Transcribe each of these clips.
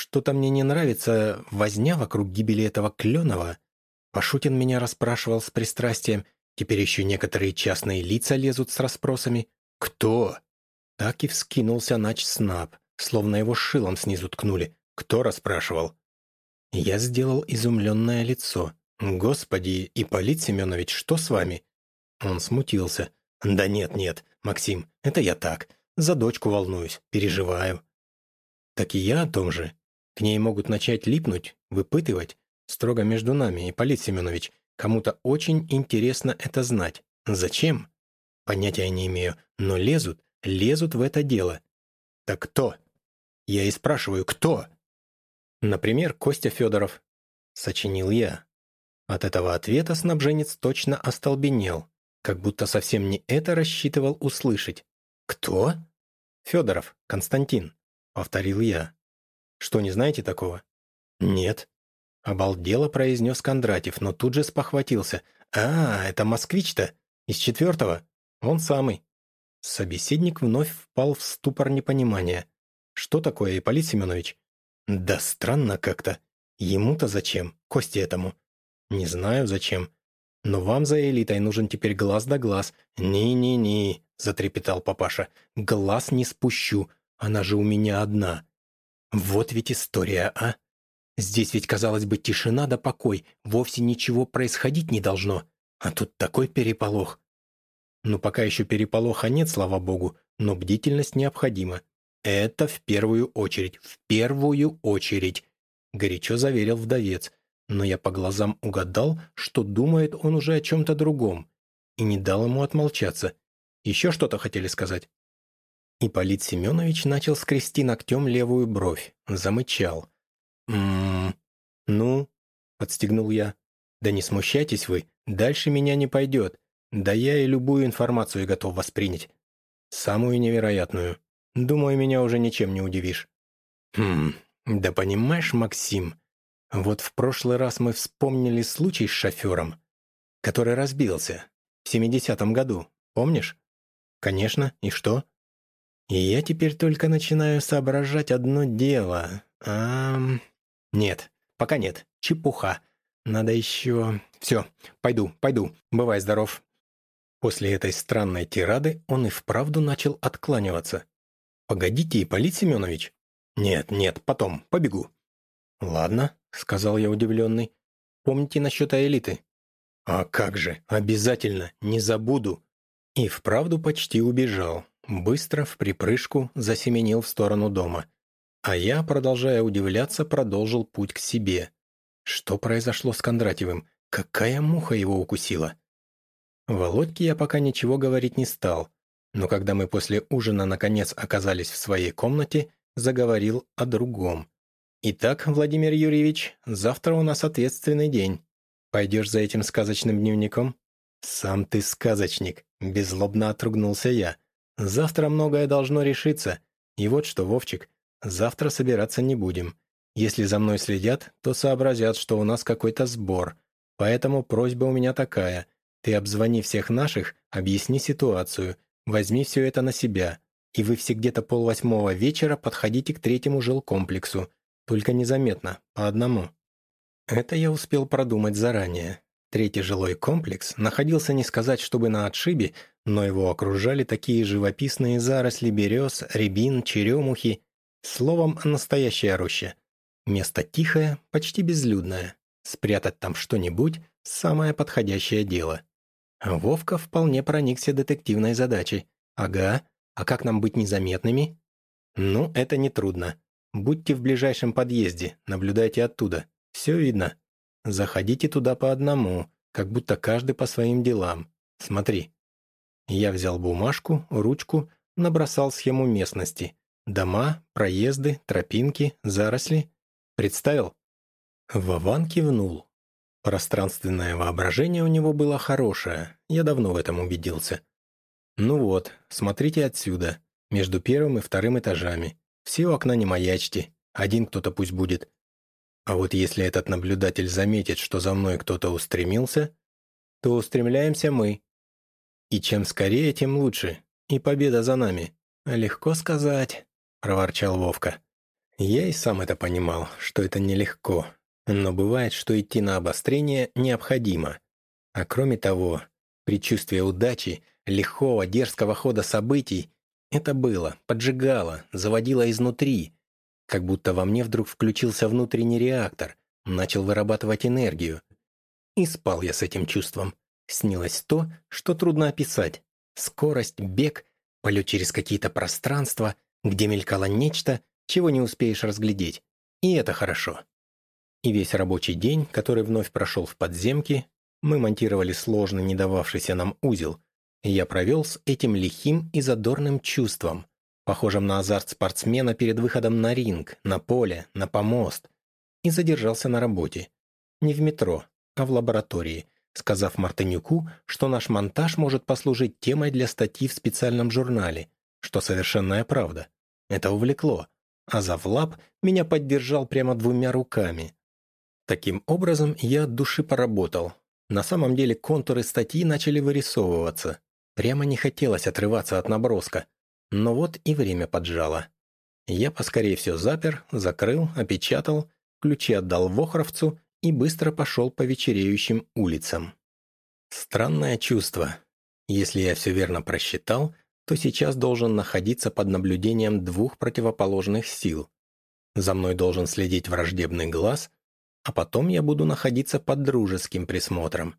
что-то мне не нравится возня вокруг гибели этого Кленова. Пашутин меня расспрашивал с пристрастием. Теперь еще некоторые частные лица лезут с расспросами. «Кто?» Так и вскинулся нач Снаб, словно его шилом снизу ткнули. «Кто расспрашивал?» Я сделал изумленное лицо. «Господи, Ипполит Семенович, что с вами?» Он смутился. «Да нет, нет, Максим, это я так. За дочку волнуюсь, переживаю». «Так и я о том же. К ней могут начать липнуть, выпытывать. Строго между нами, Ипполит Семенович. Кому-то очень интересно это знать. Зачем? Понятия не имею, но лезут, лезут в это дело. Так кто? Я и спрашиваю, кто? Например, Костя Федоров. Сочинил я. От этого ответа снабженец точно остолбенел, как будто совсем не это рассчитывал услышать. «Кто?» «Федоров, Константин», — повторил я. «Что, не знаете такого?» «Нет», Обалдело произнес Кондратьев, но тут же спохватился. «А, это москвич-то? Из четвертого? Он самый». Собеседник вновь впал в ступор непонимания. «Что такое, Ипполит Семенович?» «Да странно как-то. Ему-то зачем? Кости этому?» «Не знаю, зачем. Но вам за элитой нужен теперь глаз да глаз». «Не-не-не», — затрепетал папаша. «Глаз не спущу. Она же у меня одна». «Вот ведь история, а!» Здесь ведь, казалось бы, тишина да покой, вовсе ничего происходить не должно. А тут такой переполох. Ну, пока еще переполоха нет, слава богу, но бдительность необходима. Это в первую очередь, в первую очередь, горячо заверил вдовец. Но я по глазам угадал, что думает он уже о чем-то другом, и не дал ему отмолчаться. Еще что-то хотели сказать? Ипполит Семенович начал скрести ногтем левую бровь, замычал. «М-м-м, ну?» — подстегнул я. «Да не смущайтесь вы, дальше меня не пойдет. Да я и любую информацию готов воспринять. Самую невероятную. Думаю, меня уже ничем не удивишь». «Хм, да понимаешь, Максим, вот в прошлый раз мы вспомнили случай с шофером, который разбился в 70-м году, помнишь?» «Конечно, и что?» «И я теперь только начинаю соображать одно дело. А, «Нет, пока нет. Чепуха. Надо еще... Все, пойду, пойду. Бывай здоров». После этой странной тирады он и вправду начал откланиваться. «Погодите, Ипполит Семенович». «Нет, нет, потом, побегу». «Ладно», — сказал я удивленный. «Помните насчет элиты?» «А как же, обязательно, не забуду». И вправду почти убежал. Быстро, в припрыжку, засеменил в сторону дома. А я, продолжая удивляться, продолжил путь к себе. Что произошло с Кондратьевым? Какая муха его укусила? Володьке я пока ничего говорить не стал, но когда мы после ужина наконец оказались в своей комнате, заговорил о другом. «Итак, Владимир Юрьевич, завтра у нас ответственный день. Пойдешь за этим сказочным дневником?» «Сам ты сказочник», — беззлобно отругнулся я. «Завтра многое должно решиться. И вот что, Вовчик, Завтра собираться не будем. Если за мной следят, то сообразят, что у нас какой-то сбор. Поэтому просьба у меня такая. Ты обзвони всех наших, объясни ситуацию, возьми все это на себя. И вы все где-то полвосьмого вечера подходите к третьему жилкомплексу. Только незаметно, по одному. Это я успел продумать заранее. Третий жилой комплекс находился не сказать, чтобы на отшибе, но его окружали такие живописные заросли берез, рябин, черемухи Словом, настоящая роща. Место тихое, почти безлюдное. Спрятать там что-нибудь – самое подходящее дело. Вовка вполне проникся детективной задачей. Ага, а как нам быть незаметными? Ну, это нетрудно. Будьте в ближайшем подъезде, наблюдайте оттуда. Все видно. Заходите туда по одному, как будто каждый по своим делам. Смотри. Я взял бумажку, ручку, набросал схему местности – Дома, проезды, тропинки, заросли. Представил? Вован кивнул. Пространственное воображение у него было хорошее, я давно в этом убедился. Ну вот, смотрите отсюда, между первым и вторым этажами. Все окна не маячьте, один кто-то пусть будет. А вот если этот наблюдатель заметит, что за мной кто-то устремился, то устремляемся мы. И чем скорее, тем лучше. И победа за нами. Легко сказать. — проворчал Вовка. Я и сам это понимал, что это нелегко, но бывает, что идти на обострение необходимо. А кроме того, предчувствие удачи, легкого, дерзкого хода событий — это было, поджигало, заводило изнутри, как будто во мне вдруг включился внутренний реактор, начал вырабатывать энергию. И спал я с этим чувством. Снилось то, что трудно описать. Скорость, бег, полет через какие-то пространства, где мелькало нечто, чего не успеешь разглядеть. И это хорошо. И весь рабочий день, который вновь прошел в подземке, мы монтировали сложный, не дававшийся нам узел, я провел с этим лихим и задорным чувством, похожим на азарт спортсмена перед выходом на ринг, на поле, на помост, и задержался на работе. Не в метро, а в лаборатории, сказав Мартынюку, что наш монтаж может послужить темой для статьи в специальном журнале, что совершенная правда. Это увлекло, а завлаб меня поддержал прямо двумя руками. Таким образом, я от души поработал. На самом деле контуры статьи начали вырисовываться. Прямо не хотелось отрываться от наброска. Но вот и время поджало. Я поскорее все запер, закрыл, опечатал, ключи отдал Вохровцу и быстро пошел по вечереющим улицам. Странное чувство. Если я все верно просчитал, то сейчас должен находиться под наблюдением двух противоположных сил. За мной должен следить враждебный глаз, а потом я буду находиться под дружеским присмотром.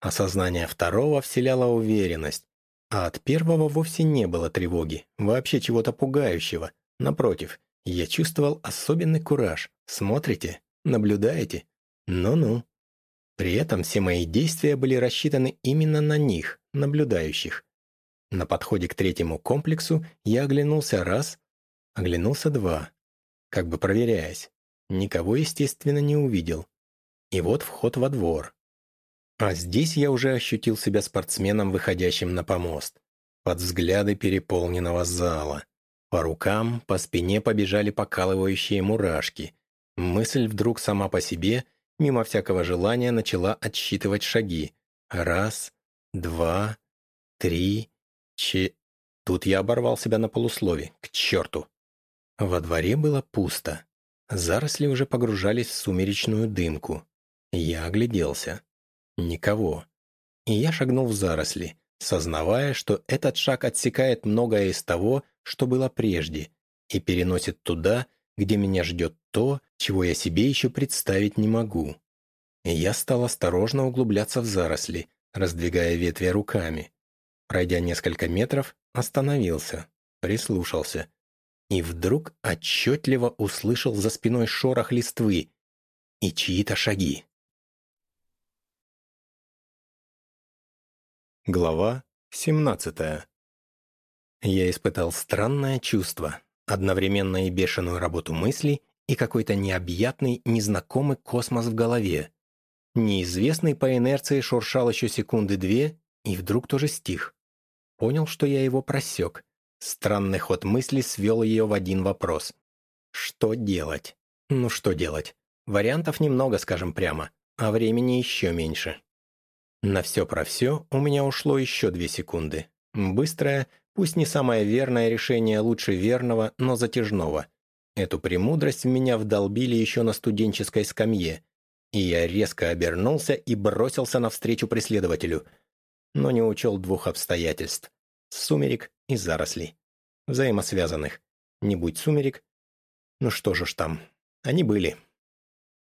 Осознание второго вселяло уверенность, а от первого вовсе не было тревоги, вообще чего-то пугающего. Напротив, я чувствовал особенный кураж. Смотрите, наблюдаете? Ну-ну. При этом все мои действия были рассчитаны именно на них, наблюдающих. На подходе к третьему комплексу я оглянулся раз, оглянулся два, как бы проверяясь. Никого, естественно, не увидел. И вот вход во двор. А здесь я уже ощутил себя спортсменом, выходящим на помост. Под взгляды переполненного зала. По рукам, по спине побежали покалывающие мурашки. Мысль вдруг сама по себе, мимо всякого желания, начала отсчитывать шаги. Раз, два, три, Че... Тут я оборвал себя на полуслове. К черту! Во дворе было пусто. Заросли уже погружались в сумеречную дымку. Я огляделся. Никого. И я шагнул в заросли, сознавая, что этот шаг отсекает многое из того, что было прежде, и переносит туда, где меня ждет то, чего я себе еще представить не могу. И я стал осторожно углубляться в заросли, раздвигая ветви руками. Пройдя несколько метров, остановился, прислушался. И вдруг отчетливо услышал за спиной шорох листвы и чьи-то шаги. Глава 17 Я испытал странное чувство, одновременно и бешеную работу мыслей, и какой-то необъятный, незнакомый космос в голове. Неизвестный по инерции шуршал еще секунды две, и вдруг тоже стих. Понял, что я его просек. Странный ход мысли свел ее в один вопрос. Что делать? Ну что делать? Вариантов немного, скажем прямо, а времени еще меньше. На все про все у меня ушло еще две секунды. Быстрое, пусть не самое верное решение лучше верного, но затяжного. Эту премудрость в меня вдолбили еще на студенческой скамье, и я резко обернулся и бросился навстречу преследователю — но не учел двух обстоятельств – сумерек и зарослей. Взаимосвязанных. Не будь сумерек. Ну что же ж там. Они были.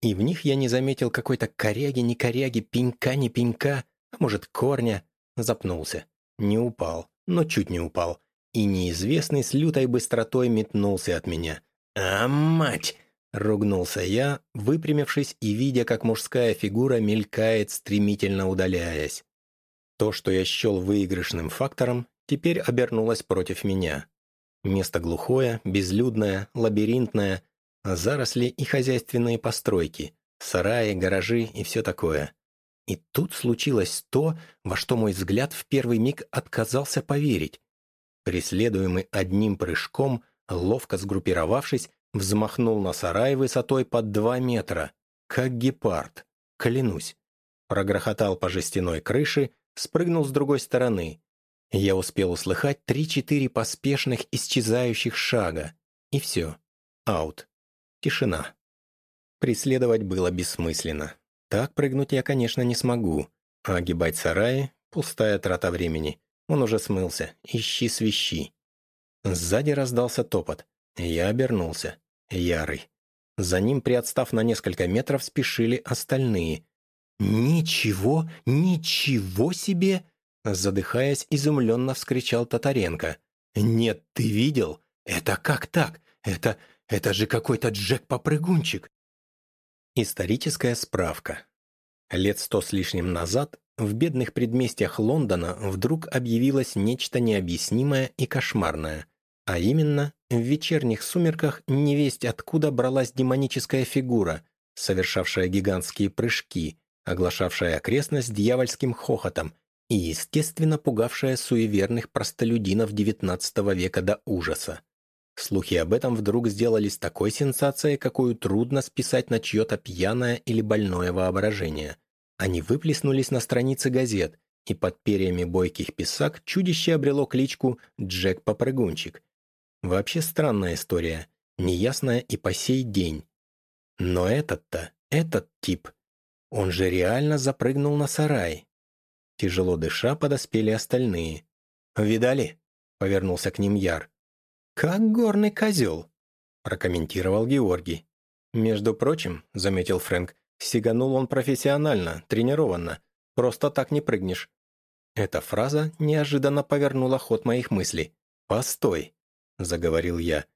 И в них я не заметил какой-то коряги, не коряги, пенька, не пенька, а может корня. Запнулся. Не упал, но чуть не упал. И неизвестный с лютой быстротой метнулся от меня. «А, мать!» — ругнулся я, выпрямившись и видя, как мужская фигура мелькает, стремительно удаляясь. То, что я счел выигрышным фактором, теперь обернулось против меня. Место глухое, безлюдное, лабиринтное, заросли и хозяйственные постройки, сараи, гаражи и все такое. И тут случилось то, во что мой взгляд в первый миг отказался поверить. Преследуемый одним прыжком, ловко сгруппировавшись, взмахнул на сарай высотой под два метра, как гепард, клянусь. Прогрохотал по жестяной крыше, спрыгнул с другой стороны. Я успел услыхать три-четыре поспешных исчезающих шага. И все. Аут. Тишина. Преследовать было бессмысленно. Так прыгнуть я, конечно, не смогу. Огибать сараи — пустая трата времени. Он уже смылся. Ищи свищи. Сзади раздался топот. Я обернулся. Ярый. За ним, приотстав на несколько метров, спешили остальные. «Ничего, ничего себе!» Задыхаясь, изумленно вскричал Татаренко. «Нет, ты видел? Это как так? Это... это же какой-то Джек-попрыгунчик!» Историческая справка. Лет сто с лишним назад в бедных предместьях Лондона вдруг объявилось нечто необъяснимое и кошмарное. А именно, в вечерних сумерках невесть откуда бралась демоническая фигура, совершавшая гигантские прыжки, оглашавшая окрестность дьявольским хохотом и, естественно, пугавшая суеверных простолюдинов XIX века до ужаса. Слухи об этом вдруг сделались такой сенсацией, какую трудно списать на чье-то пьяное или больное воображение. Они выплеснулись на страницы газет, и под перьями бойких писак чудище обрело кличку «Джек-попрыгунчик». Вообще странная история, неясная и по сей день. Но этот-то, этот тип, он же реально запрыгнул на сарай. Тяжело дыша подоспели остальные. «Видали?» — повернулся к ним Яр. «Как горный козел», — прокомментировал Георгий. «Между прочим», — заметил Фрэнк, — «сиганул он профессионально, тренированно. Просто так не прыгнешь». Эта фраза неожиданно повернула ход моих мыслей. «Постой», — заговорил я,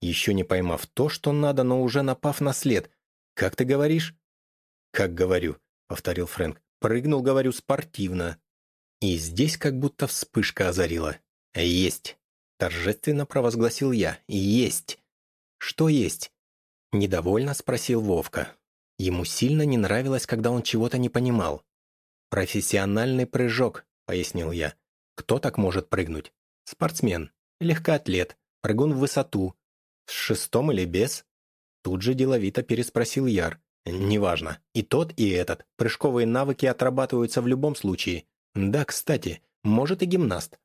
еще не поймав то, что надо, но уже напав на след. «Как ты говоришь?» «Как говорю», — повторил Фрэнк. «Прыгнул, говорю, спортивно». И здесь как будто вспышка озарила. «Есть». Торжественно провозгласил я. «Есть!» «Что есть?» Недовольно спросил Вовка. Ему сильно не нравилось, когда он чего-то не понимал. «Профессиональный прыжок», — пояснил я. «Кто так может прыгнуть?» «Спортсмен, легкоатлет, прыгун в высоту. С шестом или без?» Тут же деловито переспросил Яр. «Неважно. И тот, и этот. Прыжковые навыки отрабатываются в любом случае. Да, кстати, может и гимнаст.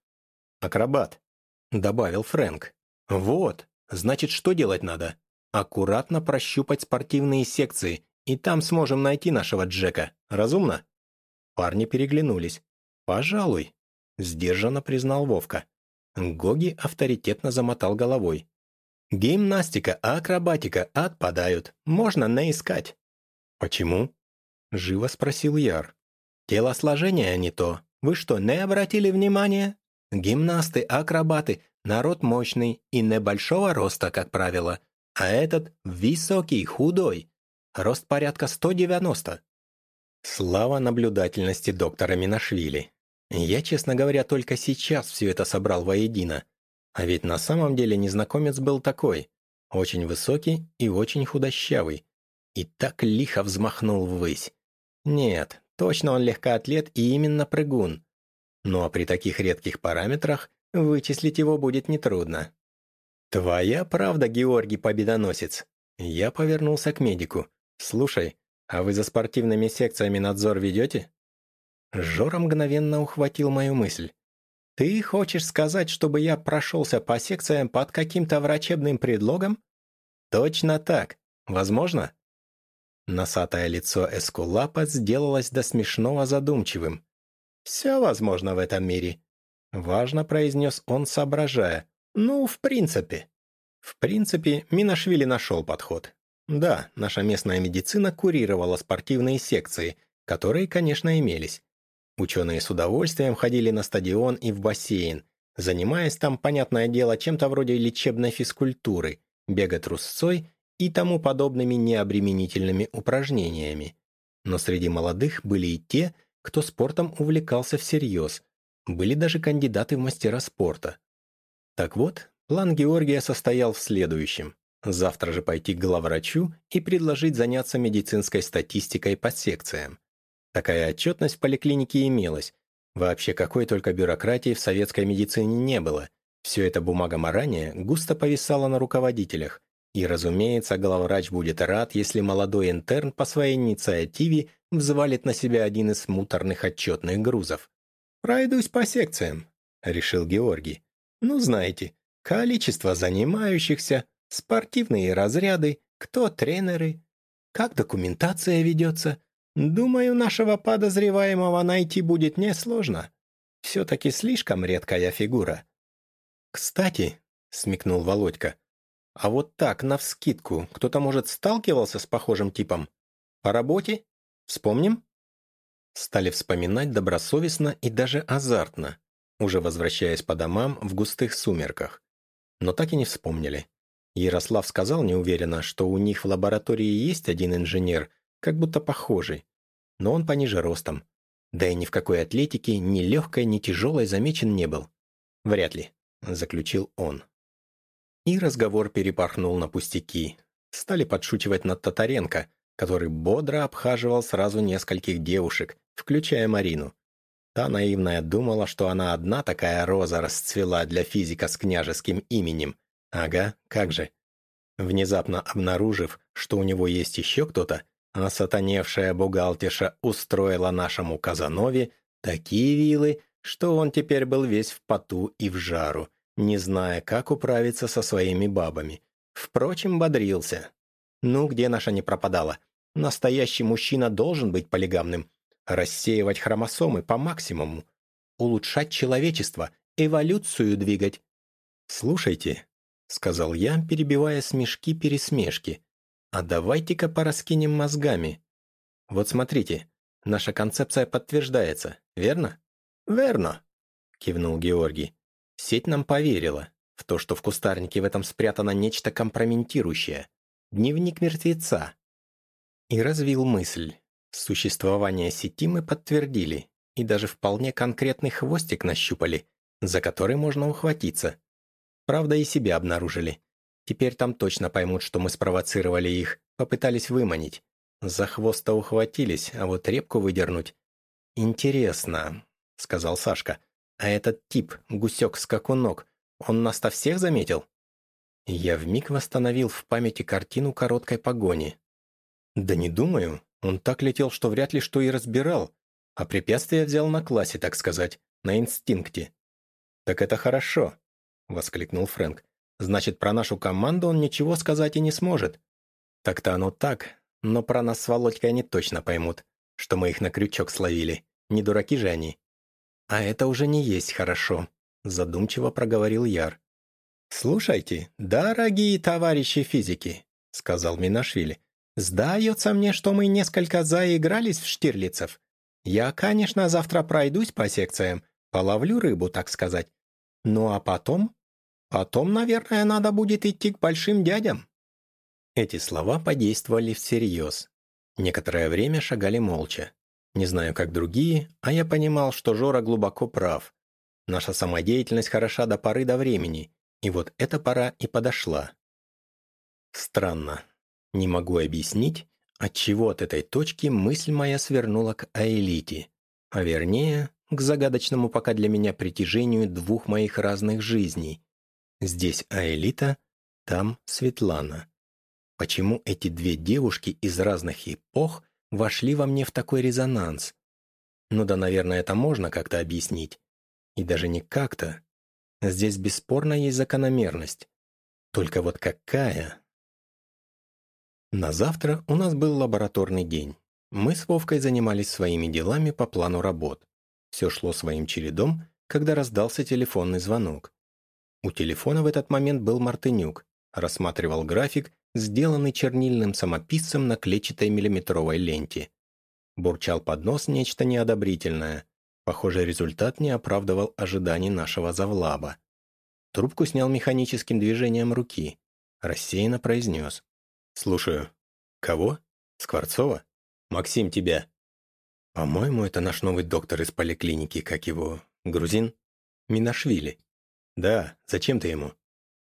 Акробат. — добавил Фрэнк. «Вот, значит, что делать надо? Аккуратно прощупать спортивные секции, и там сможем найти нашего Джека. Разумно?» Парни переглянулись. «Пожалуй», — сдержанно признал Вовка. Гоги авторитетно замотал головой. «Гимнастика, акробатика отпадают. Можно наискать». «Почему?» — живо спросил Яр. «Телосложение не то. Вы что, не обратили внимания?» Гимнасты, акробаты, народ мощный и небольшого роста, как правило, а этот высокий, худой. Рост порядка 190. Слава наблюдательности доктора Минашвили. Я, честно говоря, только сейчас все это собрал воедино. А ведь на самом деле незнакомец был такой. Очень высокий и очень худощавый. И так лихо взмахнул ввысь. Нет, точно он легкоатлет и именно прыгун. Ну а при таких редких параметрах вычислить его будет нетрудно. «Твоя правда, Георгий Победоносец?» Я повернулся к медику. «Слушай, а вы за спортивными секциями надзор ведете?» Жора мгновенно ухватил мою мысль. «Ты хочешь сказать, чтобы я прошелся по секциям под каким-то врачебным предлогом?» «Точно так. Возможно?» Носатое лицо Эскулапа сделалось до смешного задумчивым. «Все возможно в этом мире», — важно произнес он, соображая. «Ну, в принципе». В принципе, Минашвили нашел подход. Да, наша местная медицина курировала спортивные секции, которые, конечно, имелись. Ученые с удовольствием ходили на стадион и в бассейн, занимаясь там, понятное дело, чем-то вроде лечебной физкультуры, бега трусцой и тому подобными необременительными упражнениями. Но среди молодых были и те, кто спортом увлекался всерьез. Были даже кандидаты в мастера спорта. Так вот, план Георгия состоял в следующем. Завтра же пойти к главврачу и предложить заняться медицинской статистикой по секциям. Такая отчетность в поликлинике имелась. Вообще какой только бюрократии в советской медицине не было. Все это бумага ранее густо повисала на руководителях. И, разумеется, главврач будет рад, если молодой интерн по своей инициативе взвалит на себя один из муторных отчетных грузов. «Пройдусь по секциям», — решил Георгий. «Ну, знаете, количество занимающихся, спортивные разряды, кто тренеры, как документация ведется. Думаю, нашего подозреваемого найти будет несложно. Все-таки слишком редкая фигура. «Кстати», — смекнул Володька, «а вот так, навскидку, кто-то, может, сталкивался с похожим типом? По работе? Вспомним?» Стали вспоминать добросовестно и даже азартно, уже возвращаясь по домам в густых сумерках. Но так и не вспомнили. Ярослав сказал неуверенно, что у них в лаборатории есть один инженер, как будто похожий, но он пониже ростом. Да и ни в какой атлетике ни легкой, ни тяжелой замечен не был. Вряд ли, заключил он. И разговор перепорхнул на пустяки. Стали подшучивать над Татаренко, который бодро обхаживал сразу нескольких девушек, включая Марину. Та наивная думала, что она одна такая роза расцвела для физика с княжеским именем. Ага, как же. Внезапно обнаружив, что у него есть еще кто-то, а сатаневшая бухгалтерша устроила нашему Казанове такие вилы, что он теперь был весь в поту и в жару, не зная, как управиться со своими бабами. Впрочем, бодрился. Ну, где наша не пропадала? Настоящий мужчина должен быть полигамным, рассеивать хромосомы по максимуму, улучшать человечество, эволюцию двигать. «Слушайте», — сказал я, перебивая смешки-пересмешки, «а давайте-ка пораскинем мозгами. Вот смотрите, наша концепция подтверждается, верно?» «Верно», — кивнул Георгий. «Сеть нам поверила в то, что в кустарнике в этом спрятано нечто компрометирующее. Дневник мертвеца». И развил мысль. Существование сети мы подтвердили и даже вполне конкретный хвостик нащупали, за который можно ухватиться. Правда, и себя обнаружили. Теперь там точно поймут, что мы спровоцировали их, попытались выманить. За хвост ухватились, а вот репку выдернуть. «Интересно», — сказал Сашка. «А этот тип, гусек-скакунок, он нас-то всех заметил?» Я вмиг восстановил в памяти картину короткой погони. «Да не думаю. Он так летел, что вряд ли что и разбирал, а препятствия взял на классе, так сказать, на инстинкте. «Так это хорошо», — воскликнул Фрэнк. «Значит, про нашу команду он ничего сказать и не сможет». «Так-то оно так, но про нас с Володькой они точно поймут, что мы их на крючок словили. Не дураки же они». «А это уже не есть хорошо», — задумчиво проговорил Яр. «Слушайте, дорогие товарищи физики», — сказал Минашвили, «Сдается мне, что мы несколько заигрались в Штирлицев. Я, конечно, завтра пройдусь по секциям, половлю рыбу, так сказать. Ну а потом? Потом, наверное, надо будет идти к большим дядям». Эти слова подействовали всерьез. Некоторое время шагали молча. Не знаю, как другие, а я понимал, что Жора глубоко прав. Наша самодеятельность хороша до поры до времени, и вот эта пора и подошла. Странно. Не могу объяснить, отчего от этой точки мысль моя свернула к Аэлите, а вернее, к загадочному пока для меня притяжению двух моих разных жизней. Здесь Аэлита, там Светлана. Почему эти две девушки из разных эпох вошли во мне в такой резонанс? Ну да, наверное, это можно как-то объяснить. И даже не как-то. Здесь бесспорно есть закономерность. Только вот какая? На завтра у нас был лабораторный день. Мы с Вовкой занимались своими делами по плану работ. Все шло своим чередом, когда раздался телефонный звонок. У телефона в этот момент был Мартынюк, рассматривал график, сделанный чернильным самописцем на клетчатой миллиметровой ленте. Бурчал под нос нечто неодобрительное. Похоже, результат не оправдывал ожиданий нашего завлаба. Трубку снял механическим движением руки. Рассеянно произнес. «Слушаю. Кого? Скворцова? Максим, тебя?» «По-моему, это наш новый доктор из поликлиники, как его... Грузин? Минашвили». «Да, зачем ты ему?»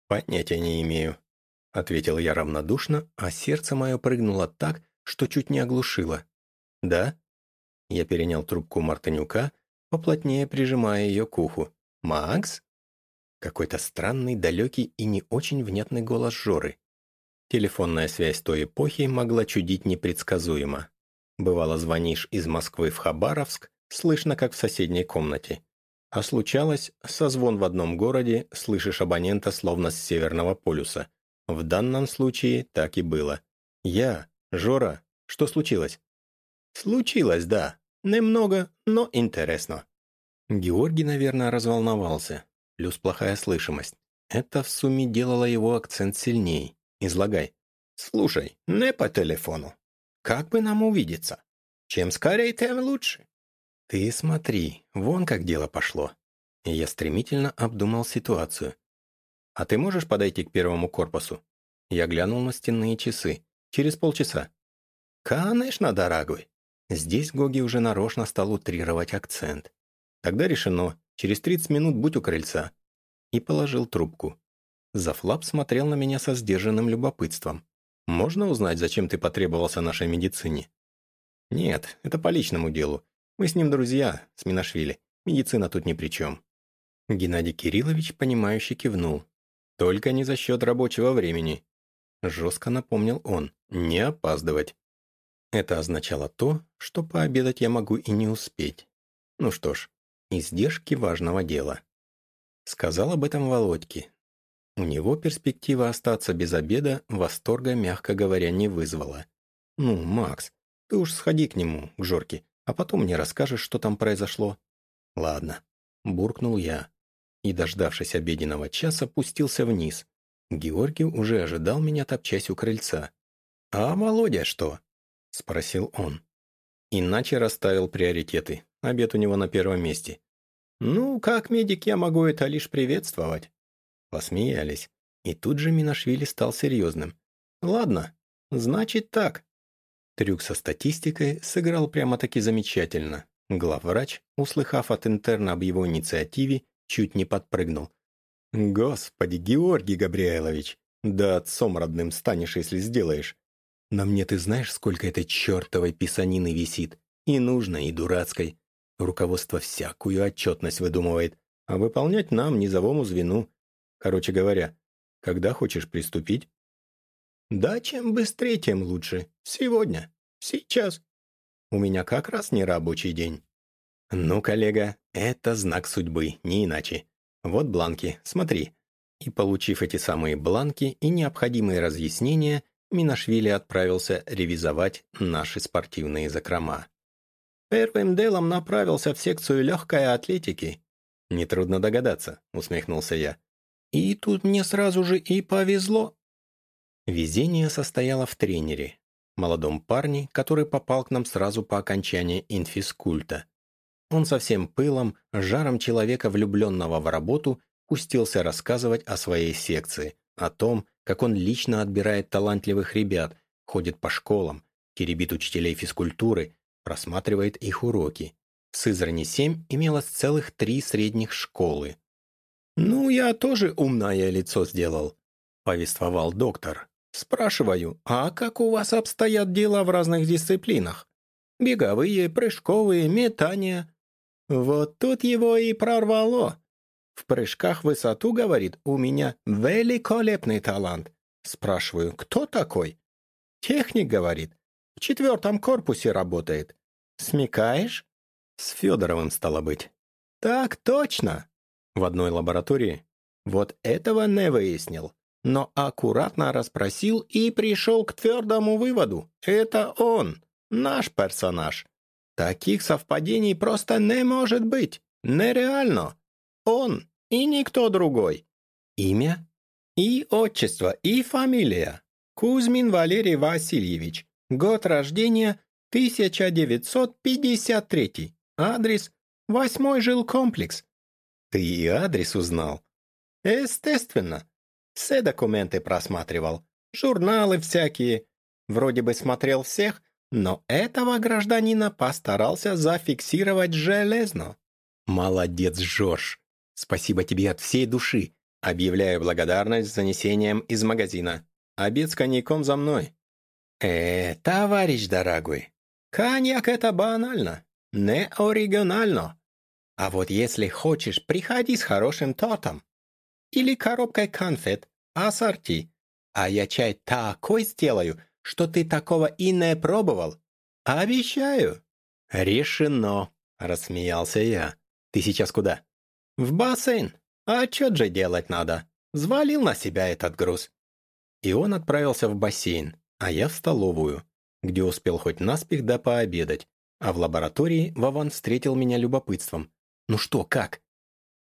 «Понятия не имею», — ответил я равнодушно, а сердце мое прыгнуло так, что чуть не оглушило. «Да?» Я перенял трубку Мартынюка, поплотнее прижимая ее к уху. «Макс?» Какой-то странный, далекий и не очень внятный голос Жоры. Телефонная связь той эпохи могла чудить непредсказуемо. Бывало, звонишь из Москвы в Хабаровск, слышно, как в соседней комнате. А случалось, созвон в одном городе, слышишь абонента словно с Северного полюса. В данном случае так и было. «Я, Жора, что случилось?» «Случилось, да. Немного, но интересно». Георгий, наверное, разволновался. Плюс плохая слышимость. Это в сумме делало его акцент сильней. Излагай. «Слушай, не по телефону. Как бы нам увидеться? Чем скорее, тем лучше». «Ты смотри, вон как дело пошло». Я стремительно обдумал ситуацию. «А ты можешь подойти к первому корпусу?» Я глянул на стенные часы. «Через полчаса». «Конечно, дорогой». Здесь Гоги уже нарочно стал утрировать акцент. «Тогда решено. Через 30 минут будь у крыльца». И положил трубку. Зафлап смотрел на меня со сдержанным любопытством. «Можно узнать, зачем ты потребовался нашей медицине?» «Нет, это по личному делу. Мы с ним друзья, с Минашвили. Медицина тут ни при чем». Геннадий Кириллович, понимающе кивнул. «Только не за счет рабочего времени», — жестко напомнил он. «Не опаздывать». Это означало то, что пообедать я могу и не успеть. Ну что ж, издержки важного дела. Сказал об этом Володьке. У него перспектива остаться без обеда восторга, мягко говоря, не вызвала. «Ну, Макс, ты уж сходи к нему, к Жорке, а потом мне расскажешь, что там произошло». «Ладно», — буркнул я. И, дождавшись обеденного часа, пустился вниз. Георгий уже ожидал меня, топчась у крыльца. «А Володя что?» — спросил он. Иначе расставил приоритеты. Обед у него на первом месте. «Ну, как медик я могу это лишь приветствовать?» Посмеялись. И тут же Минашвили стал серьезным. «Ладно, значит так. Трюк со статистикой сыграл прямо-таки замечательно. Главврач, услыхав от интерна об его инициативе, чуть не подпрыгнул. «Господи, Георгий Габриэлович, да отцом родным станешь, если сделаешь. На мне ты знаешь, сколько этой чертовой писанины висит? И нужной, и дурацкой. Руководство всякую отчетность выдумывает, а выполнять нам, низовому звену. Короче говоря, когда хочешь приступить, да, чем быстрее, тем лучше. Сегодня. Сейчас. У меня как раз не рабочий день. Ну, коллега, это знак судьбы, не иначе. Вот бланки, смотри. И получив эти самые бланки и необходимые разъяснения, Минашвили отправился ревизовать наши спортивные закрома. Первым делом направился в секцию легкой атлетики. Нетрудно догадаться, усмехнулся я. И тут мне сразу же и повезло. Везение состояло в тренере, молодом парне, который попал к нам сразу по окончании инфискульта. Он со всем пылом, жаром человека, влюбленного в работу, пустился рассказывать о своей секции, о том, как он лично отбирает талантливых ребят, ходит по школам, теребит учителей физкультуры, просматривает их уроки. В Сызрани-7 имелось целых три средних школы. «Ну, я тоже умное лицо сделал», — повествовал доктор. Спрашиваю, а как у вас обстоят дела в разных дисциплинах? Беговые, прыжковые, метания. Вот тут его и прорвало. В прыжках высоту, говорит, у меня великолепный талант. Спрашиваю, кто такой? Техник, говорит, в четвертом корпусе работает. Смекаешь? С Федоровым стало быть. Так точно. В одной лаборатории. Вот этого не выяснил но аккуратно расспросил и пришел к твердому выводу. Это он, наш персонаж. Таких совпадений просто не может быть. Нереально. Он и никто другой. Имя? И отчество, и фамилия. Кузьмин Валерий Васильевич. Год рождения 1953. Адрес – восьмой жилкомплекс. Ты и адрес узнал? Естественно. Все документы просматривал, журналы всякие. Вроде бы смотрел всех, но этого гражданина постарался зафиксировать железно. Молодец, Жорж. Спасибо тебе от всей души. Объявляю благодарность с занесением из магазина. Обед с коньяком за мной. Э, товарищ дорогой, коньяк это банально, не оригинально. А вот если хочешь, приходи с хорошим тортом или коробкой конфет, ассорти. А я чай такой сделаю, что ты такого и не пробовал. Обещаю». «Решено», — рассмеялся я. «Ты сейчас куда?» «В бассейн. А что же делать надо? Звалил на себя этот груз». И он отправился в бассейн, а я в столовую, где успел хоть наспех да пообедать. А в лаборатории Вован встретил меня любопытством. «Ну что, как?»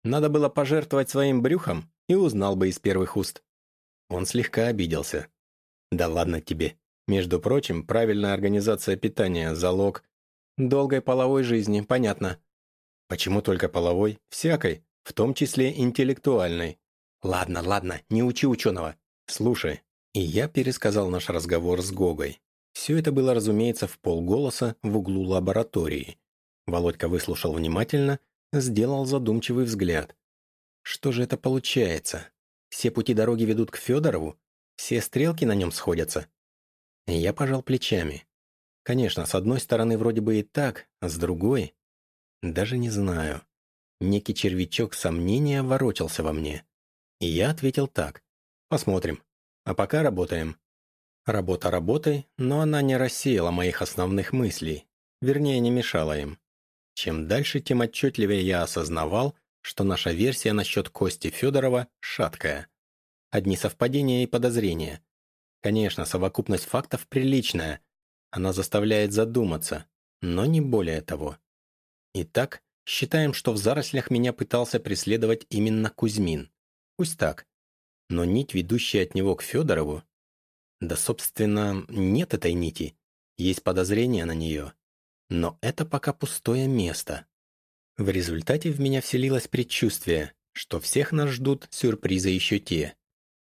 Надо было пожертвовать своим брюхом и узнал бы из первых уст. Он слегка обиделся. «Да ладно тебе. Между прочим, правильная организация питания – залог долгой половой жизни, понятно. Почему только половой? Всякой, в том числе интеллектуальной. Ладно, ладно, не учи ученого. Слушай». И я пересказал наш разговор с Гогой. Все это было, разумеется, в полголоса в углу лаборатории. Володька выслушал внимательно, сделал задумчивый взгляд. Что же это получается? Все пути дороги ведут к Федорову? Все стрелки на нем сходятся? я пожал плечами. Конечно, с одной стороны вроде бы и так, а с другой... Даже не знаю. Некий червячок сомнения ворочался во мне. И я ответил так. Посмотрим. А пока работаем. Работа работой, но она не рассеяла моих основных мыслей. Вернее, не мешала им. Чем дальше, тем отчетливее я осознавал, что наша версия насчет Кости Федорова шаткая. Одни совпадения и подозрения. Конечно, совокупность фактов приличная. Она заставляет задуматься, но не более того. Итак, считаем, что в зарослях меня пытался преследовать именно Кузьмин. Пусть так. Но нить, ведущая от него к Федорову, да, собственно, нет этой нити. Есть подозрение на нее. Но это пока пустое место. В результате в меня вселилось предчувствие, что всех нас ждут сюрпризы еще те.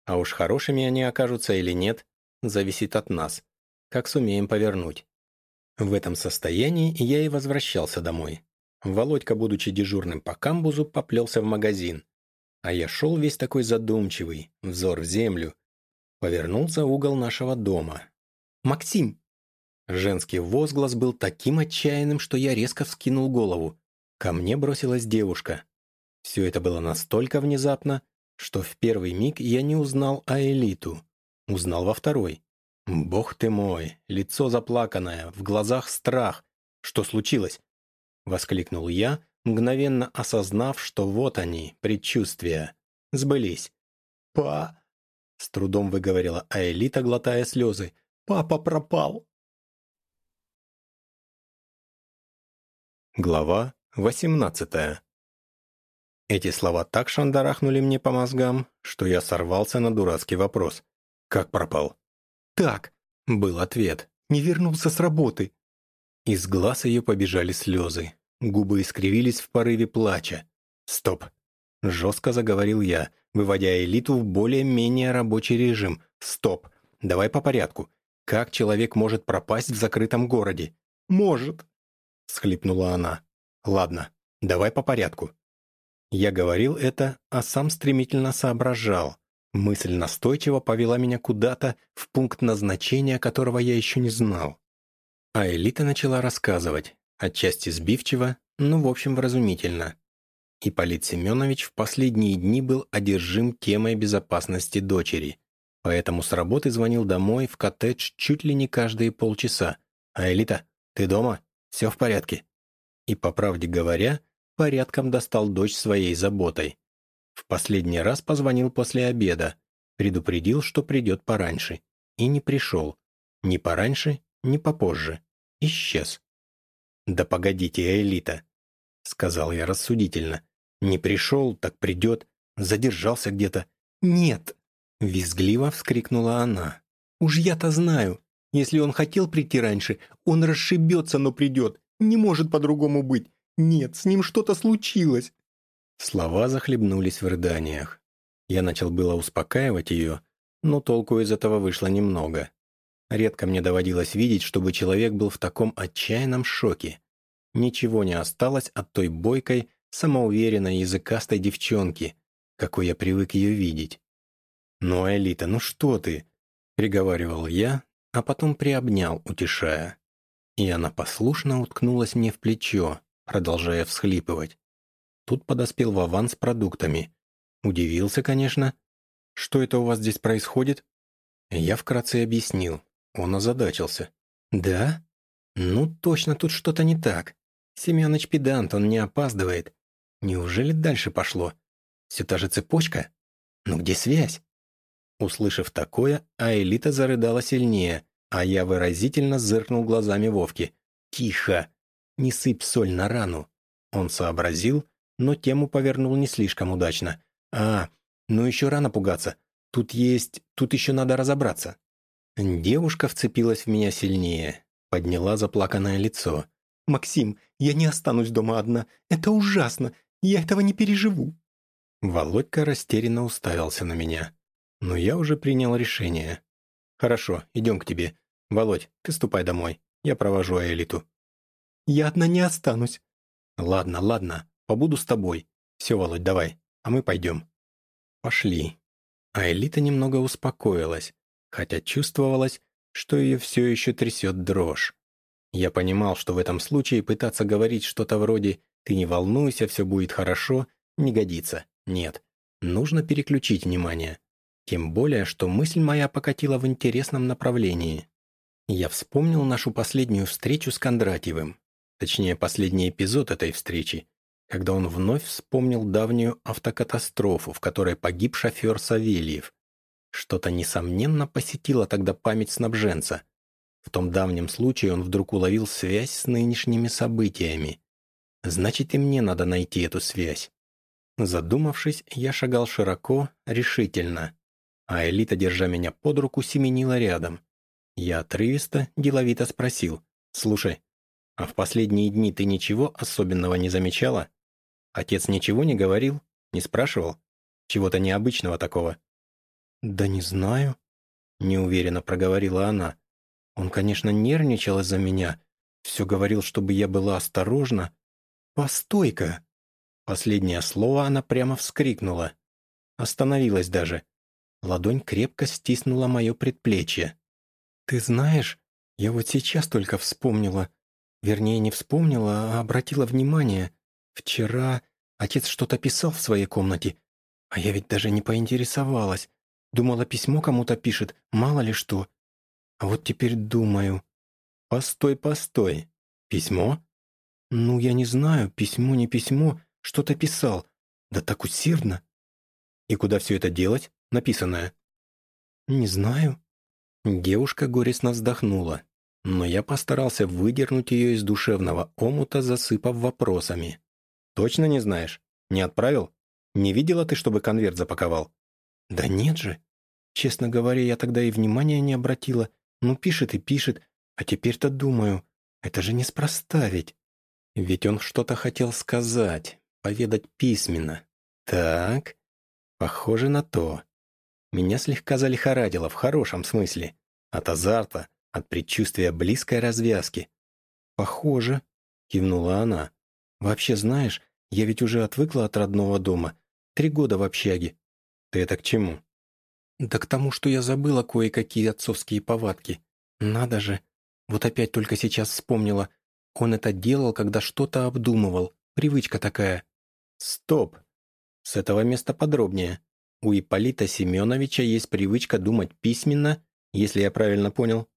А уж хорошими они окажутся или нет, зависит от нас, как сумеем повернуть. В этом состоянии я и возвращался домой. Володька, будучи дежурным по камбузу, поплелся в магазин. А я шел весь такой задумчивый, взор в землю, Повернулся угол нашего дома. «Максим!» Женский возглас был таким отчаянным, что я резко вскинул голову. Ко мне бросилась девушка. Все это было настолько внезапно, что в первый миг я не узнал Аэлиту. Узнал во второй. «Бог ты мой! Лицо заплаканное, в глазах страх. Что случилось?» Воскликнул я, мгновенно осознав, что вот они, предчувствия. Сбылись. «Па...» С трудом выговорила Аэлита, глотая слезы. «Папа пропал!» Глава восемнадцатая Эти слова так шандарахнули мне по мозгам, что я сорвался на дурацкий вопрос. «Как пропал?» «Так», — был ответ. «Не вернулся с работы». Из глаз ее побежали слезы. Губы искривились в порыве плача. «Стоп!» — жестко заговорил я, выводя элиту в более-менее рабочий режим. Стоп, давай по порядку. Как человек может пропасть в закрытом городе? Может, схлипнула она. Ладно, давай по порядку. Я говорил это, а сам стремительно соображал. Мысль настойчиво повела меня куда-то в пункт назначения, которого я еще не знал. А Элита начала рассказывать, отчасти сбивчиво, но в общем вразумительно. Ипполит Семенович в последние дни был одержим темой безопасности дочери, поэтому с работы звонил домой в коттедж чуть ли не каждые полчаса. «А Элита, ты дома? Все в порядке?» И, по правде говоря, порядком достал дочь своей заботой. В последний раз позвонил после обеда, предупредил, что придет пораньше. И не пришел. Ни пораньше, ни попозже. Исчез. «Да погодите, Элита, — сказал я рассудительно. «Не пришел, так придет. Задержался где-то». «Нет!» — визгливо вскрикнула она. «Уж я-то знаю. Если он хотел прийти раньше, он расшибется, но придет. Не может по-другому быть. Нет, с ним что-то случилось». Слова захлебнулись в рыданиях. Я начал было успокаивать ее, но толку из этого вышло немного. Редко мне доводилось видеть, чтобы человек был в таком отчаянном шоке ничего не осталось от той бойкой, самоуверенной языкастой девчонки, какой я привык ее видеть. «Ну, Элита, ну что ты?» — приговаривал я, а потом приобнял, утешая. И она послушно уткнулась мне в плечо, продолжая всхлипывать. Тут подоспел Вован с продуктами. Удивился, конечно. «Что это у вас здесь происходит?» Я вкратце объяснил. Он озадачился. «Да? Ну, точно тут что-то не так. Семёныч педант, он не опаздывает. Неужели дальше пошло? Все та же цепочка? Ну где связь? Услышав такое, Аэлита зарыдала сильнее, а я выразительно зыркнул глазами Вовки. «Тихо! Не сыпь соль на рану!» Он сообразил, но тему повернул не слишком удачно. «А, ну еще рано пугаться. Тут есть... Тут еще надо разобраться». Девушка вцепилась в меня сильнее, подняла заплаканное лицо. «Максим, я не останусь дома одна. Это ужасно. Я этого не переживу». Володька растерянно уставился на меня. Но я уже принял решение. «Хорошо, идем к тебе. Володь, ты ступай домой. Я провожу Аэлиту». «Я одна не останусь». «Ладно, ладно, побуду с тобой. Все, Володь, давай, а мы пойдем». Пошли. Аэлита немного успокоилась, хотя чувствовалось, что ее все еще трясет дрожь. Я понимал, что в этом случае пытаться говорить что-то вроде «ты не волнуйся, все будет хорошо» не годится. Нет, нужно переключить внимание. Тем более, что мысль моя покатила в интересном направлении. Я вспомнил нашу последнюю встречу с Кондратьевым, точнее, последний эпизод этой встречи, когда он вновь вспомнил давнюю автокатастрофу, в которой погиб шофер Савельев. Что-то, несомненно, посетило тогда память снабженца. В том давнем случае он вдруг уловил связь с нынешними событиями. Значит, и мне надо найти эту связь. Задумавшись, я шагал широко, решительно а Элита, держа меня под руку, семенила рядом. Я отрывисто, деловито спросил. «Слушай, а в последние дни ты ничего особенного не замечала? Отец ничего не говорил? Не спрашивал? Чего-то необычного такого?» «Да не знаю», — неуверенно проговорила она. «Он, конечно, нервничал из-за меня. Все говорил, чтобы я была осторожна. Постой-ка!» Последнее слово она прямо вскрикнула. Остановилась даже. Ладонь крепко стиснула мое предплечье. «Ты знаешь, я вот сейчас только вспомнила. Вернее, не вспомнила, а обратила внимание. Вчера отец что-то писал в своей комнате, а я ведь даже не поинтересовалась. Думала, письмо кому-то пишет, мало ли что. А вот теперь думаю. Постой, постой. Письмо? Ну, я не знаю, письмо, не письмо, что-то писал. Да так усердно. И куда все это делать? написанное?» «Не знаю». Девушка горестно вздохнула, но я постарался выдернуть ее из душевного омута, засыпав вопросами. «Точно не знаешь? Не отправил? Не видела ты, чтобы конверт запаковал?» «Да нет же. Честно говоря, я тогда и внимания не обратила. Ну, пишет и пишет. А теперь-то думаю, это же неспроста ведь». Ведь он что-то хотел сказать, поведать письменно. Так, похоже на то. Меня слегка залихорадило в хорошем смысле. От азарта, от предчувствия близкой развязки. «Похоже», — кивнула она. «Вообще, знаешь, я ведь уже отвыкла от родного дома. Три года в общаге». «Ты это к чему?» «Да к тому, что я забыла кое-какие отцовские повадки. Надо же. Вот опять только сейчас вспомнила. Он это делал, когда что-то обдумывал. Привычка такая». «Стоп! С этого места подробнее», у Ипполита Семеновича есть привычка думать письменно, если я правильно понял.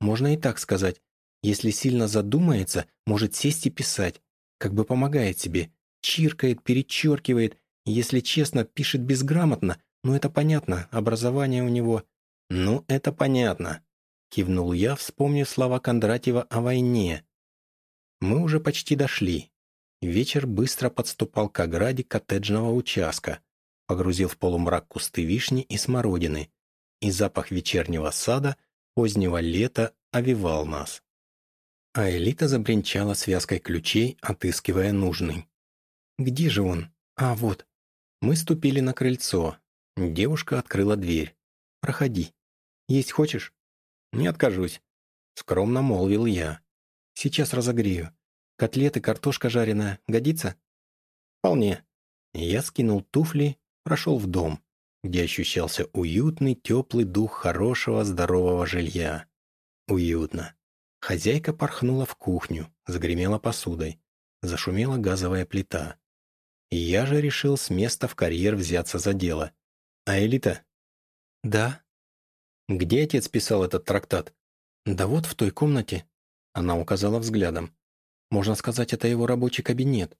Можно и так сказать. Если сильно задумается, может сесть и писать. Как бы помогает себе. Чиркает, перечеркивает. Если честно, пишет безграмотно. Но это понятно, образование у него. Ну, это понятно. Кивнул я, вспомнив слова Кондратьева о войне. Мы уже почти дошли. Вечер быстро подступал к ограде коттеджного участка погрузил в полумрак кусты вишни и смородины, и запах вечернего сада, позднего лета овивал нас. А Элита забринчала связкой ключей, отыскивая нужный. «Где же он? А, вот». Мы ступили на крыльцо. Девушка открыла дверь. «Проходи. Есть хочешь?» «Не откажусь», — скромно молвил я. «Сейчас разогрею. Котлеты, картошка жареная. Годится?» «Вполне». Я скинул туфли прошел в дом, где ощущался уютный, теплый дух хорошего, здорового жилья. Уютно. Хозяйка порхнула в кухню, загремела посудой. Зашумела газовая плита. И я же решил с места в карьер взяться за дело. А Элита? Да. Где отец писал этот трактат? Да вот в той комнате. Она указала взглядом. Можно сказать, это его рабочий кабинет.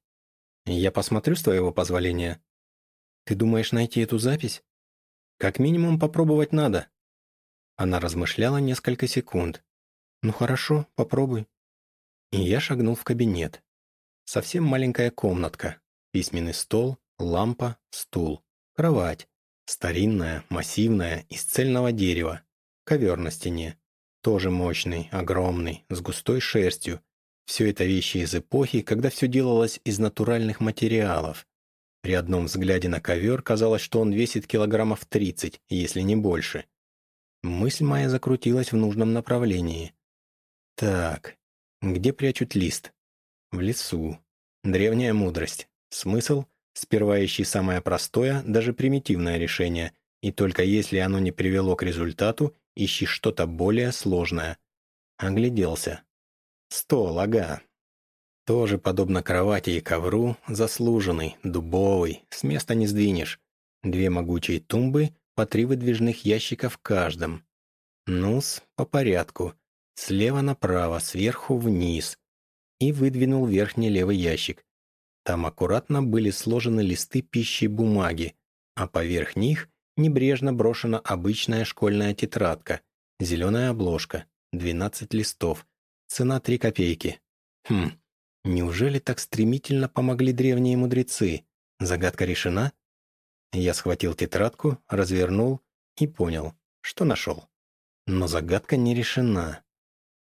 Я посмотрю с твоего позволения. Ты думаешь найти эту запись? Как минимум попробовать надо». Она размышляла несколько секунд. «Ну хорошо, попробуй». И я шагнул в кабинет. Совсем маленькая комнатка. Письменный стол, лампа, стул, кровать. Старинная, массивная, из цельного дерева. Ковер на стене. Тоже мощный, огромный, с густой шерстью. Все это вещи из эпохи, когда все делалось из натуральных материалов. При одном взгляде на ковер казалось, что он весит килограммов 30, если не больше. Мысль моя закрутилась в нужном направлении. Так, где прячут лист? В лесу. Древняя мудрость. Смысл? Сперва ищи самое простое, даже примитивное решение, и только если оно не привело к результату, ищи что-то более сложное. Огляделся. Стол, ага. Тоже, подобно кровати и ковру, заслуженный, дубовый, с места не сдвинешь. Две могучие тумбы, по три выдвижных ящика в каждом. Нус, по порядку. Слева направо, сверху вниз. И выдвинул верхний левый ящик. Там аккуратно были сложены листы пищи бумаги, а поверх них небрежно брошена обычная школьная тетрадка, зеленая обложка, 12 листов, цена 3 копейки. Хм, неужели так стремительно помогли древние мудрецы? Загадка решена? Я схватил тетрадку, развернул и понял, что нашел. Но загадка не решена.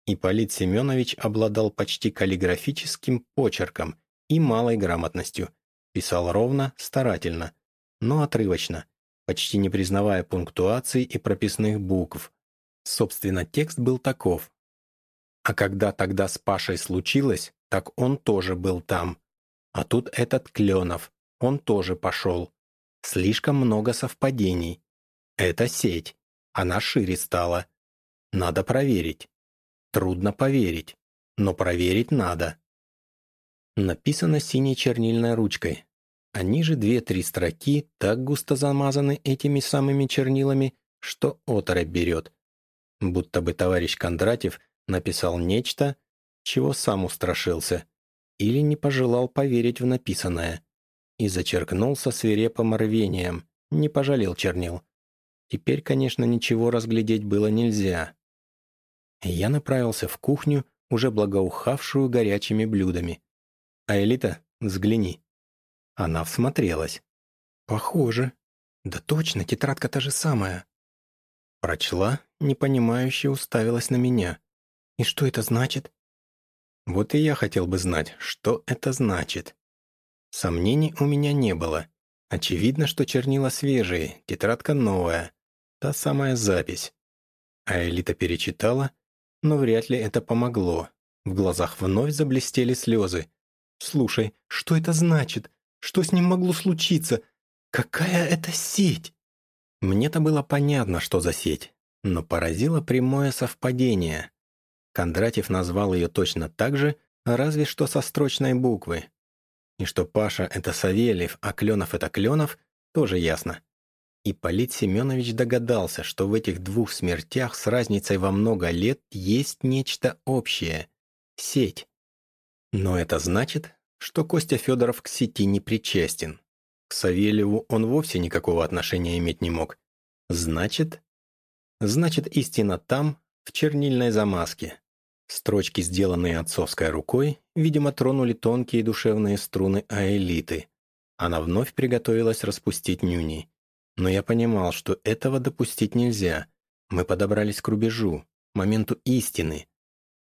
Ипполит Семенович обладал почти каллиграфическим почерком и малой грамотностью. Писал ровно, старательно, но отрывочно, почти не признавая пунктуаций и прописных букв. Собственно, текст был таков. А когда тогда с Пашей случилось, так он тоже был там. А тут этот Кленов, он тоже пошел. Слишком много совпадений. Это сеть. Она шире стала. Надо проверить. Трудно поверить, но проверить надо. Написано синей чернильной ручкой. А ниже две-три строки так густо замазаны этими самыми чернилами, что оторопь берет. Будто бы товарищ Кондратьев написал нечто, чего сам устрашился, или не пожелал поверить в написанное, и зачеркнул со свирепым рвением, не пожалел чернил. Теперь, конечно, ничего разглядеть было нельзя я направился в кухню, уже благоухавшую горячими блюдами. «А Элита, взгляни». Она всмотрелась. «Похоже. Да точно, тетрадка та же самая». Прочла, непонимающе уставилась на меня. «И что это значит?» Вот и я хотел бы знать, что это значит. Сомнений у меня не было. Очевидно, что чернила свежие, тетрадка новая. Та самая запись. А Элита перечитала но вряд ли это помогло. В глазах вновь заблестели слезы. «Слушай, что это значит? Что с ним могло случиться? Какая это сеть?» Мне-то было понятно, что за сеть, но поразило прямое совпадение. Кондратьев назвал ее точно так же, разве что со строчной буквы. И что Паша — это Савельев, а Кленов — это Кленов, тоже ясно. И Полит Семенович догадался, что в этих двух смертях с разницей во много лет есть нечто общее — сеть. Но это значит, что Костя Федоров к сети не причастен. К Савельеву он вовсе никакого отношения иметь не мог. Значит? Значит, истина там, в чернильной замазке. Строчки, сделанные отцовской рукой, видимо, тронули тонкие душевные струны аэлиты. Она вновь приготовилась распустить нюни. Но я понимал, что этого допустить нельзя. Мы подобрались к рубежу, моменту истины.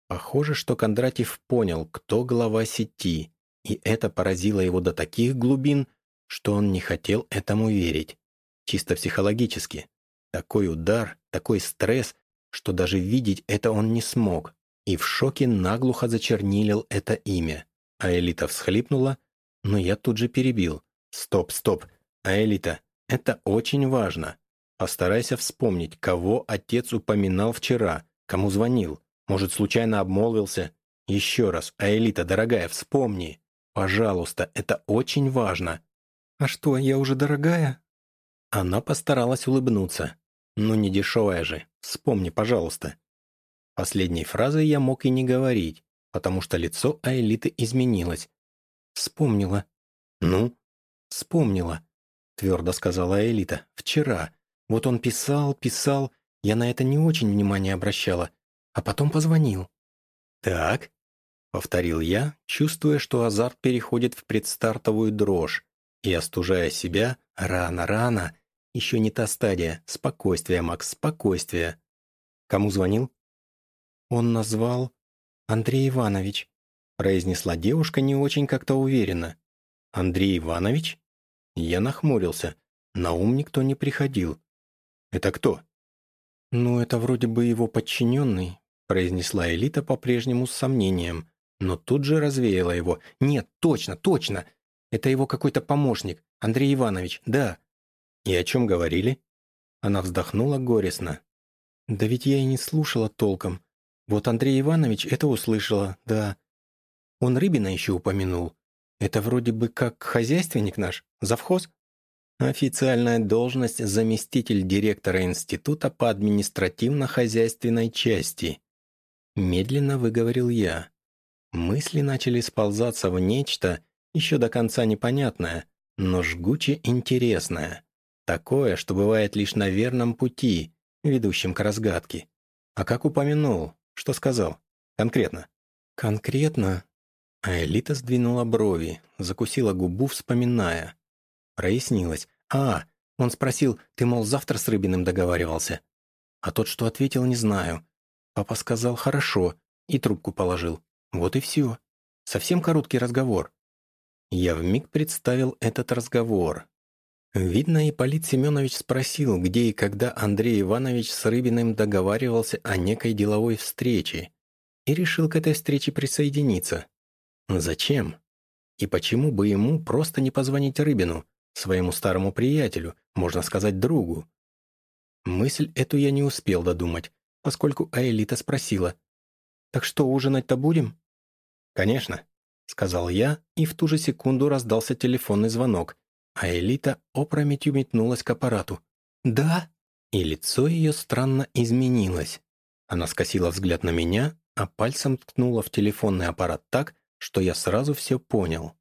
Похоже, что Кондратьев понял, кто глава сети, и это поразило его до таких глубин, что он не хотел этому верить. Чисто психологически. Такой удар, такой стресс, что даже видеть это он не смог. И в шоке наглухо зачернилил это имя. А Элита всхлипнула, но я тут же перебил. «Стоп, стоп! А Элита, это очень важно. Постарайся вспомнить, кого отец упоминал вчера, кому звонил. Может, случайно обмолвился. Еще раз, Аэлита, дорогая, вспомни. Пожалуйста, это очень важно. А что, я уже дорогая? Она постаралась улыбнуться. Ну, не дешевая же. Вспомни, пожалуйста. Последней фразой я мог и не говорить, потому что лицо Аэлиты изменилось. Вспомнила. Ну? Вспомнила. — твердо сказала Элита. «Вчера. Вот он писал, писал, я на это не очень внимание обращала, а потом позвонил. «Так», — повторил я, чувствуя, что азарт переходит в предстартовую дрожь, и остужая себя, рано-рано, еще не та стадия, спокойствие, Макс, спокойствие. Кому звонил? Он назвал Андрей Иванович, произнесла девушка не очень как-то уверенно. Андрей Иванович? Я нахмурился. На ум никто не приходил. Это кто? Ну, это вроде бы его подчиненный, произнесла Элита по-прежнему с сомнением, но тут же развеяла его. «Нет, точно, точно! Это его какой-то помощник, Андрей Иванович, да». «И о чем говорили?» Она вздохнула горестно. «Да ведь я и не слушала толком. Вот Андрей Иванович это услышала, да. Он Рыбина еще упомянул. Это вроде бы как хозяйственник наш, завхоз?» Официальная должность заместитель директора института по административно-хозяйственной части. Медленно выговорил я. Мысли начали сползаться в нечто, еще до конца непонятное, но жгуче интересное. Такое, что бывает лишь на верном пути, ведущем к разгадке. А как упомянул? Что сказал? Конкретно? Конкретно? А Элита сдвинула брови, закусила губу, вспоминая. Прояснилось. А, он спросил, ты, мол, завтра с Рыбиным договаривался? А тот, что ответил, не знаю. Папа сказал «хорошо» и трубку положил. Вот и все. Совсем короткий разговор. Я вмиг представил этот разговор. Видно, Ипполит Семенович спросил, где и когда Андрей Иванович с Рыбиным договаривался о некой деловой встрече и решил к этой встрече присоединиться. Зачем? И почему бы ему просто не позвонить Рыбину, своему старому приятелю, можно сказать, другу? Мысль эту я не успел додумать, поскольку Аэлита спросила. «Так что, ужинать-то будем?» «Конечно», — сказал я, и в ту же секунду раздался телефонный звонок, а Элита опрометью метнулась к аппарату. «Да?» И лицо ее странно изменилось. Она скосила взгляд на меня, а пальцем ткнула в телефонный аппарат так, что я сразу все понял.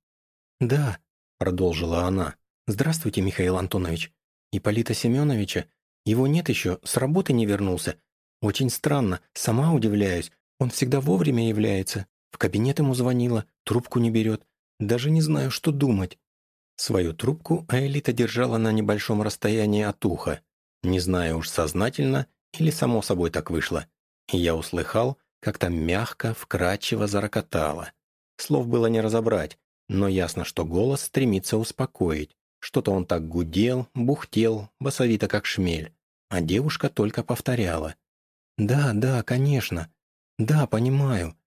«Да», — продолжила она, — «здравствуйте, Михаил Антонович. Ипполита Семеновича, его нет еще, с работы не вернулся, очень странно, сама удивляюсь. Он всегда вовремя является. В кабинет ему звонила, трубку не берет. Даже не знаю, что думать. Свою трубку Аэлита держала на небольшом расстоянии от уха. Не знаю уж сознательно или само собой так вышло. Я услыхал, как там мягко, вкрадчиво зарокотало. Слов было не разобрать, но ясно, что голос стремится успокоить. Что-то он так гудел, бухтел, басовито как шмель. А девушка только повторяла. «Да, да, конечно. Да, понимаю».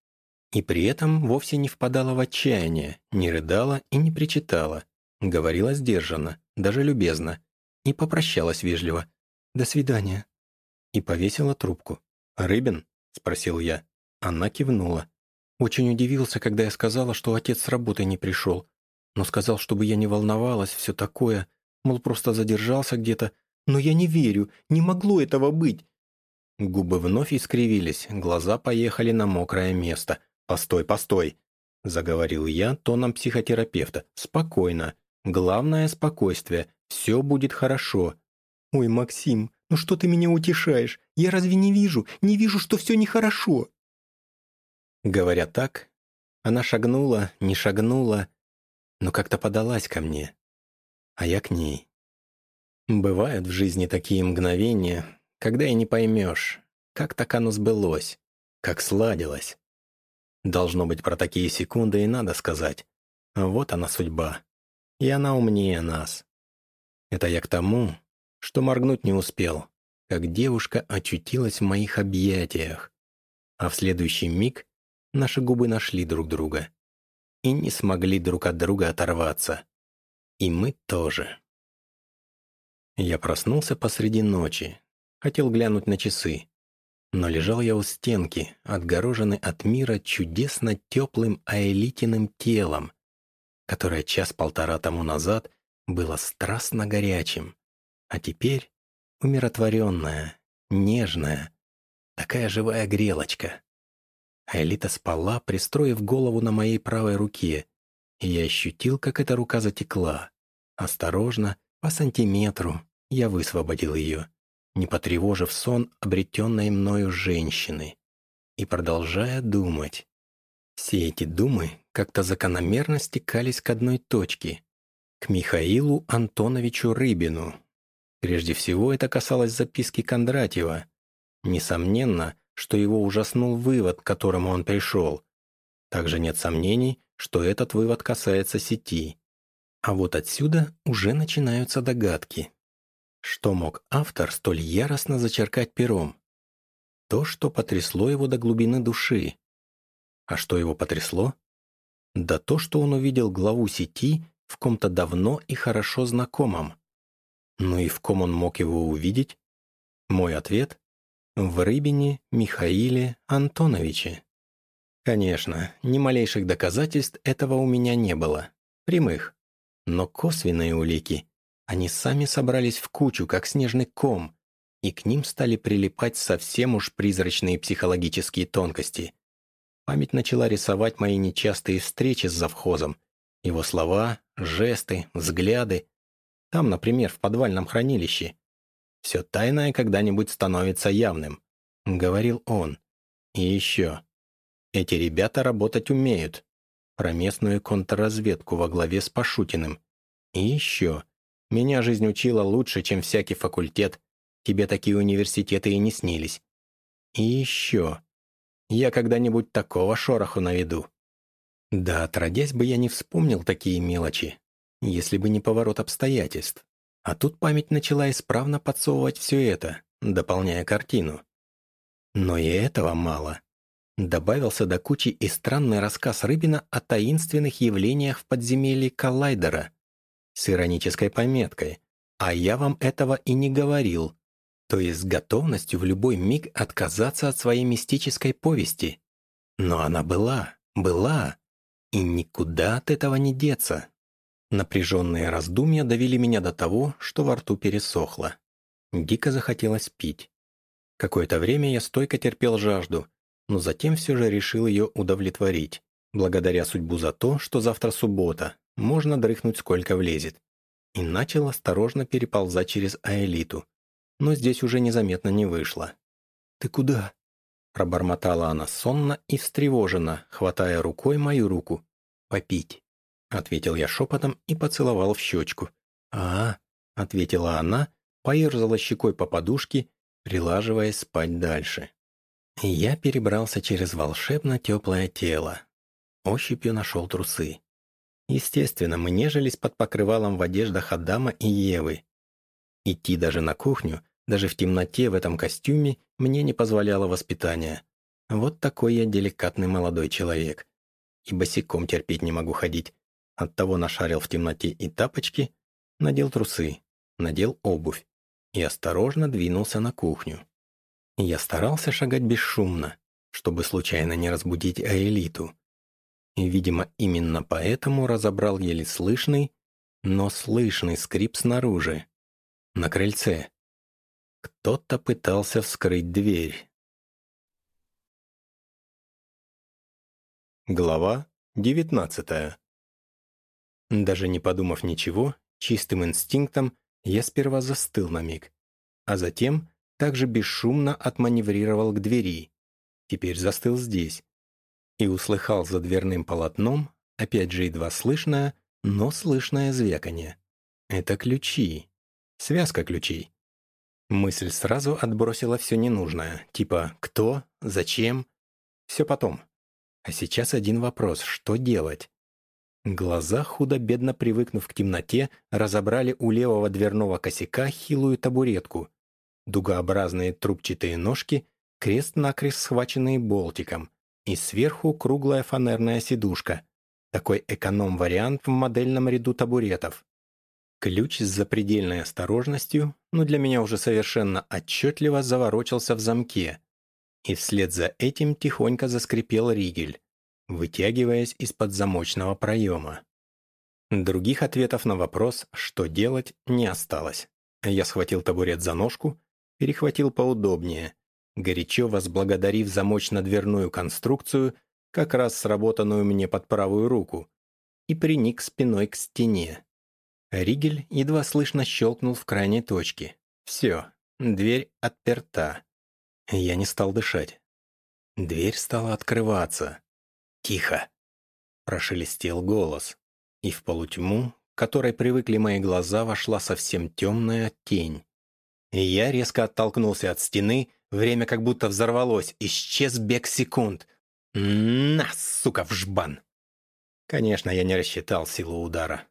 И при этом вовсе не впадала в отчаяние, не рыдала и не причитала. Говорила сдержанно, даже любезно. И попрощалась вежливо. «До свидания». И повесила трубку. «Рыбин?» — спросил я. Она кивнула. Очень удивился, когда я сказала, что отец с работы не пришел. Но сказал, чтобы я не волновалась, все такое. Мол, просто задержался где-то. Но я не верю, не могло этого быть. Губы вновь искривились, глаза поехали на мокрое место. «Постой, постой!» — заговорил я тоном психотерапевта. «Спокойно. Главное — спокойствие. Все будет хорошо». «Ой, Максим, ну что ты меня утешаешь? Я разве не вижу? Не вижу, что все нехорошо!» Говоря так, она шагнула, не шагнула, но как-то подалась ко мне, а я к ней. Бывают в жизни такие мгновения, когда и не поймешь, как так оно сбылось, как сладилось. Должно быть, про такие секунды и надо сказать. Вот она судьба. И она умнее нас. Это я к тому, что моргнуть не успел, как девушка очутилась в моих объятиях. А в следующий миг наши губы нашли друг друга и не смогли друг от друга оторваться. И мы тоже. Я проснулся посреди ночи, Хотел глянуть на часы. Но лежал я у стенки, отгороженный от мира чудесно теплым аэлитиным телом, которое час-полтора тому назад было страстно горячим, а теперь умиротворенная, нежная, такая живая грелочка. Аэлита спала, пристроив голову на моей правой руке, и я ощутил, как эта рука затекла. Осторожно, по сантиметру, я высвободил ее, не потревожив сон обретенной мною женщины, и продолжая думать. Все эти думы как-то закономерно стекались к одной точке — к Михаилу Антоновичу Рыбину. Прежде всего это касалось записки Кондратьева. Несомненно, что его ужаснул вывод, к которому он пришел. Также нет сомнений, что этот вывод касается сети. А вот отсюда уже начинаются догадки. Что мог автор столь яростно зачеркать пером? То, что потрясло его до глубины души. А что его потрясло? Да то, что он увидел главу сети в ком-то давно и хорошо знакомом. Ну и в ком он мог его увидеть? Мой ответ — в Рыбине Михаиле Антоновиче. Конечно, ни малейших доказательств этого у меня не было. Прямых. Но косвенные улики. Они сами собрались в кучу, как снежный ком, и к ним стали прилипать совсем уж призрачные психологические тонкости. Память начала рисовать мои нечастые встречи с завхозом, его слова, жесты, взгляды. Там, например, в подвальном хранилище. «Все тайное когда-нибудь становится явным», — говорил он. И еще. Эти ребята работать умеют. Про местную контрразведку во главе с Пашутиным. И еще. Меня жизнь учила лучше, чем всякий факультет. Тебе такие университеты и не снились. И еще. Я когда-нибудь такого шороху наведу. Да, отродясь бы я не вспомнил такие мелочи, если бы не поворот обстоятельств. А тут память начала исправно подсовывать все это, дополняя картину. Но и этого мало. Добавился до кучи и странный рассказ Рыбина о таинственных явлениях в подземелье Коллайдера с иронической пометкой «А я вам этого и не говорил», то есть с готовностью в любой миг отказаться от своей мистической повести. Но она была, была, и никуда от этого не деться. Напряженные раздумья довели меня до того, что во рту пересохло. Дико захотелось пить. Какое-то время я стойко терпел жажду, но затем все же решил ее удовлетворить, благодаря судьбу за то, что завтра суббота, можно дрыхнуть сколько влезет. И начал осторожно переползать через аэлиту, но здесь уже незаметно не вышло. «Ты куда?» Пробормотала она сонно и встревоженно, хватая рукой мою руку. «Попить», — ответил я шепотом и поцеловал в щечку. «А, — ответила она, поерзала щекой по подушке, прилаживаясь спать дальше. Я перебрался через волшебно теплое тело. Ощупью нашел трусы. Естественно, мы нежились под покрывалом в одеждах Адама и Евы. Идти даже на кухню, даже в темноте в этом костюме, мне не позволяло воспитание. Вот такой я деликатный молодой человек. И босиком терпеть не могу ходить. Оттого нашарил в темноте и тапочки, надел трусы, надел обувь и осторожно двинулся на кухню. Я старался шагать бесшумно, чтобы случайно не разбудить Аэлиту. И, видимо, именно поэтому разобрал еле слышный, но слышный скрип снаружи, на крыльце. Кто-то пытался вскрыть дверь. Глава девятнадцатая. Даже не подумав ничего, чистым инстинктом я сперва застыл на миг, а затем также бесшумно отманеврировал к двери. Теперь застыл здесь. И услыхал за дверным полотном, опять же едва слышное, но слышное звяканье. Это ключи. Связка ключей. Мысль сразу отбросила все ненужное, типа «кто?», «зачем?». Все потом. А сейчас один вопрос – что делать? Глаза, худо-бедно привыкнув к темноте, разобрали у левого дверного косяка хилую табуретку, дугообразные трубчатые ножки, крест-накрест схваченные болтиком, и сверху круглая фанерная сидушка. Такой эконом-вариант в модельном ряду табуретов. Ключ с запредельной осторожностью, но для меня уже совершенно отчетливо заворочился в замке, и вслед за этим тихонько заскрипел ригель, вытягиваясь из-под замочного проема. Других ответов на вопрос, что делать, не осталось. Я схватил табурет за ножку, перехватил поудобнее, горячо возблагодарив замочно-дверную конструкцию, как раз сработанную мне под правую руку, и приник спиной к стене. Ригель едва слышно щелкнул в крайней точке. Все, дверь отперта. Я не стал дышать. Дверь стала открываться. «Тихо!» — прошелестел голос. И в полутьму, к которой привыкли мои глаза, вошла совсем темная тень. Я резко оттолкнулся от стены, время как будто взорвалось, исчез бег секунд. «На, сука, в жбан!» Конечно, я не рассчитал силу удара.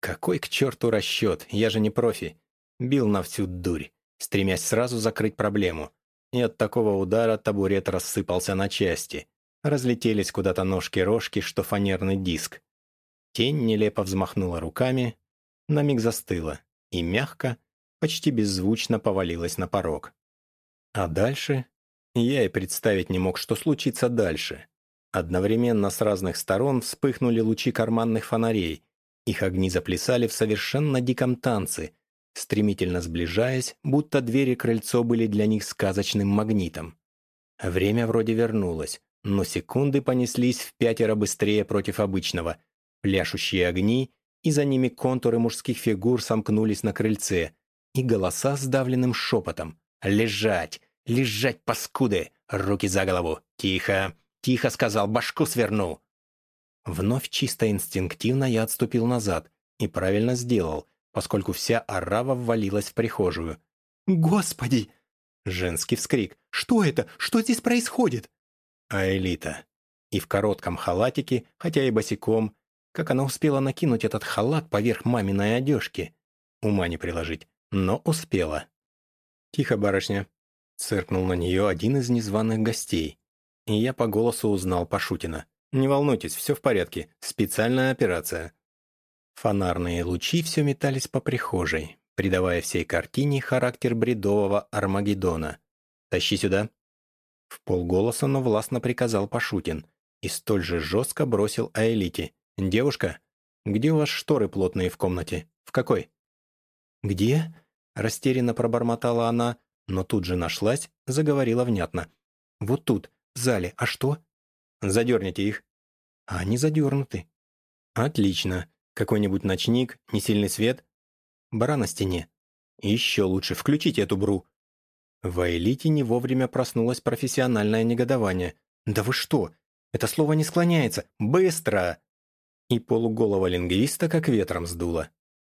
Какой к черту расчет, я же не профи. Бил на всю дурь, стремясь сразу закрыть проблему. И от такого удара табурет рассыпался на части. Разлетелись куда-то ножки-рожки, что фанерный диск. Тень нелепо взмахнула руками, на миг застыла и мягко, почти беззвучно повалилась на порог. А дальше? Я и представить не мог, что случится дальше. Одновременно с разных сторон вспыхнули лучи карманных фонарей. Их огни заплясали в совершенно диком танце, стремительно сближаясь, будто двери крыльцо были для них сказочным магнитом. Время вроде вернулось, но секунды понеслись в пятеро быстрее против обычного. Пляшущие огни, и за ними контуры мужских фигур сомкнулись на крыльце, и голоса сдавленным шепотом. «Лежать! Лежать, паскуды! Руки за голову! Тихо! Тихо!» сказал, башку сверну. Вновь чисто инстинктивно я отступил назад и правильно сделал, поскольку вся орава ввалилась в прихожую. «Господи!» Женский вскрик. «Что это? Что здесь происходит?» А Элита. И в коротком халатике, хотя и босиком, как она успела накинуть этот халат поверх маминой одежки. Ума не приложить, но успела. «Тихо, барышня», — циркнул на нее один из незваных гостей. И я по голосу узнал Пашутина. «Не волнуйтесь, все в порядке. Специальная операция». Фонарные лучи все метались по прихожей, придавая всей картине характер бредового Армагеддона. «Тащи сюда». В полголоса, но властно приказал Пашутин и столь же жестко бросил Аэлите. «Девушка, где у вас шторы плотные в комнате? В какой?» «Где?» – растерянно пробормотала она, но тут же нашлась, заговорила внятно. «Вот тут, в зале. А что?» «Задерните их». «А они задернуты». «Отлично. Какой-нибудь ночник, несильный свет?» «Бра на стене». «Еще лучше. Включите эту бру». В элите не вовремя проснулось профессиональное негодование. «Да вы что? Это слово не склоняется. Быстро!» И полуголого лингвиста как ветром сдуло.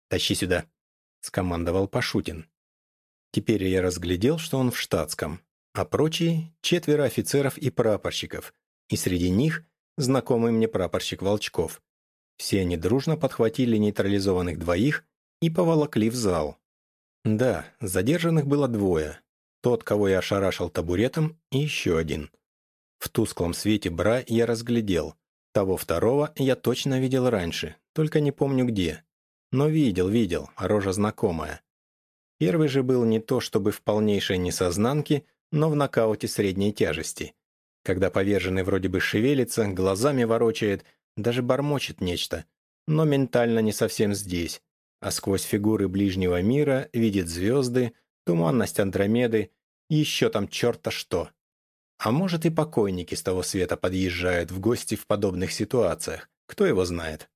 «Тащи сюда», — скомандовал Пашутин. Теперь я разглядел, что он в штатском, а прочие — четверо офицеров и прапорщиков, и среди них знакомый мне прапорщик Волчков. Все они дружно подхватили нейтрализованных двоих и поволокли в зал. Да, задержанных было двое. Тот, кого я ошарашил табуретом, и еще один. В тусклом свете бра я разглядел. Того второго я точно видел раньше, только не помню где. Но видел, видел, рожа знакомая. Первый же был не то чтобы в полнейшей несознанке, но в нокауте средней тяжести. Когда поверженный вроде бы шевелится, глазами ворочает, даже бормочет нечто, но ментально не совсем здесь, а сквозь фигуры ближнего мира видит звезды, туманность Андромеды, еще там черта что. А может и покойники с того света подъезжают в гости в подобных ситуациях, кто его знает.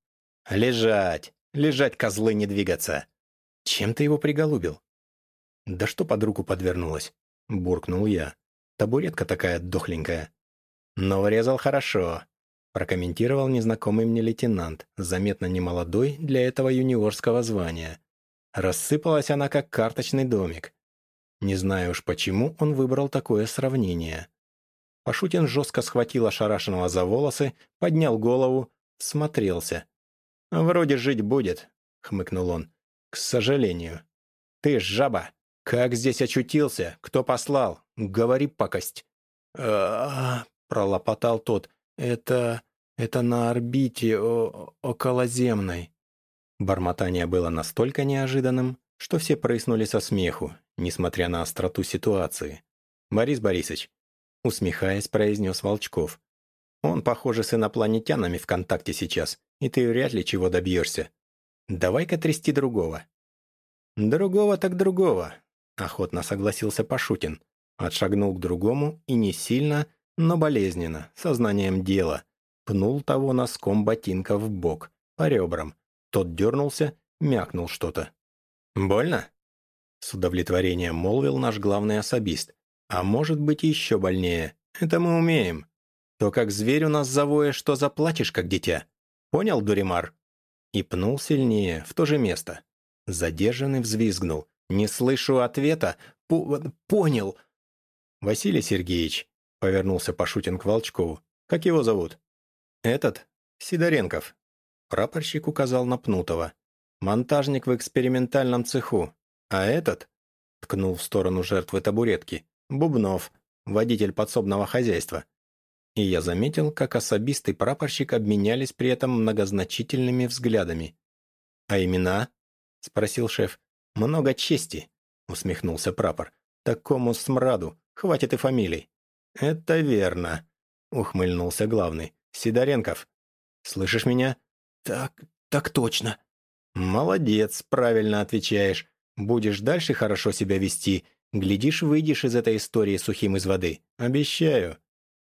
Лежать, лежать, козлы, не двигаться. Чем ты его приголубил? «Да что под руку подвернулось?» — буркнул я. «Табуретка такая дохленькая». «Но врезал хорошо», — прокомментировал незнакомый мне лейтенант, заметно немолодой для этого юниорского звания. Рассыпалась она, как карточный домик. Не знаю уж почему он выбрал такое сравнение. Пашутин жестко схватил ошарашенного за волосы, поднял голову, смотрелся. «Вроде жить будет», — хмыкнул он. «К сожалению. Ты жаба, «Как здесь очутился? Кто послал? Говори, пакость!» «А-а-а!» Пролопотал тот. «Это... это на орбите о околоземной». Бормотание было настолько неожиданным, что все прыснули со смеху, несмотря на остроту ситуации. «Борис Борисович», усмехаясь, произнес Волчков. «Он, похоже, с инопланетянами в контакте сейчас, и ты вряд ли чего добьешься. Давай-ка трясти другого». «Другого так другого», Охотно согласился Пашутин. Отшагнул к другому и не сильно, но болезненно, сознанием дела. Пнул того носком ботинка в бок, по ребрам. Тот дернулся мякнул что-то. «Больно?» С удовлетворением молвил наш главный особист. «А может быть еще больнее. Это мы умеем. То как зверь у нас завоя, что заплачешь, как дитя. Понял, Дуримар?» И пнул сильнее, в то же место. Задержанный взвизгнул. «Не слышу ответа. По понял!» «Василий Сергеевич», — повернулся Пашутин к Волчкову. «Как его зовут?» «Этот? Сидоренков». Прапорщик указал на Пнутова. «Монтажник в экспериментальном цеху. А этот?» — ткнул в сторону жертвы табуретки. «Бубнов, водитель подсобного хозяйства». И я заметил, как особист и прапорщик обменялись при этом многозначительными взглядами. «А имена?» — спросил шеф. «Много чести», — усмехнулся прапор. «Такому смраду. Хватит и фамилий». «Это верно», — ухмыльнулся главный. «Сидоренков, слышишь меня?» «Так, так точно». «Молодец, правильно отвечаешь. Будешь дальше хорошо себя вести. Глядишь, выйдешь из этой истории сухим из воды. Обещаю.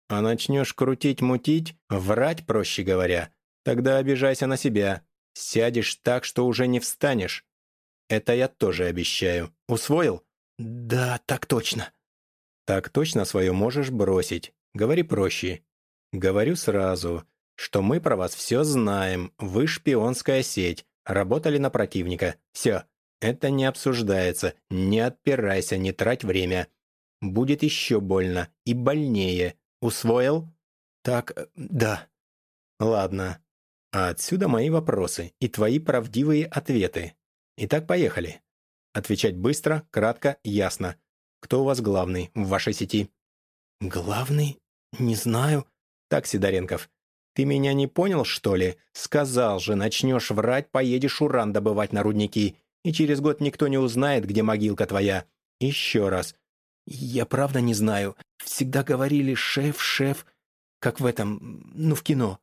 А начнешь крутить-мутить, врать, проще говоря, тогда обижайся на себя. Сядешь так, что уже не встанешь. Это я тоже обещаю. Усвоил? Да, так точно. Так точно свое можешь бросить. Говори проще. Говорю сразу, что мы про вас все знаем. Вы шпионская сеть. Работали на противника. Все. Это не обсуждается. Не отпирайся, не трать время. Будет еще больно. И больнее. Усвоил? Так, э, да. Ладно. А отсюда мои вопросы и твои правдивые ответы. Итак, поехали. Отвечать быстро, кратко, ясно. Кто у вас главный в вашей сети? Главный? Не знаю. Так, Сидоренков, ты меня не понял, что ли? Сказал же, начнешь врать, поедешь уран добывать на рудники, и через год никто не узнает, где могилка твоя. Еще раз. Я правда не знаю. Всегда говорили «шеф, шеф», как в этом, ну, в кино.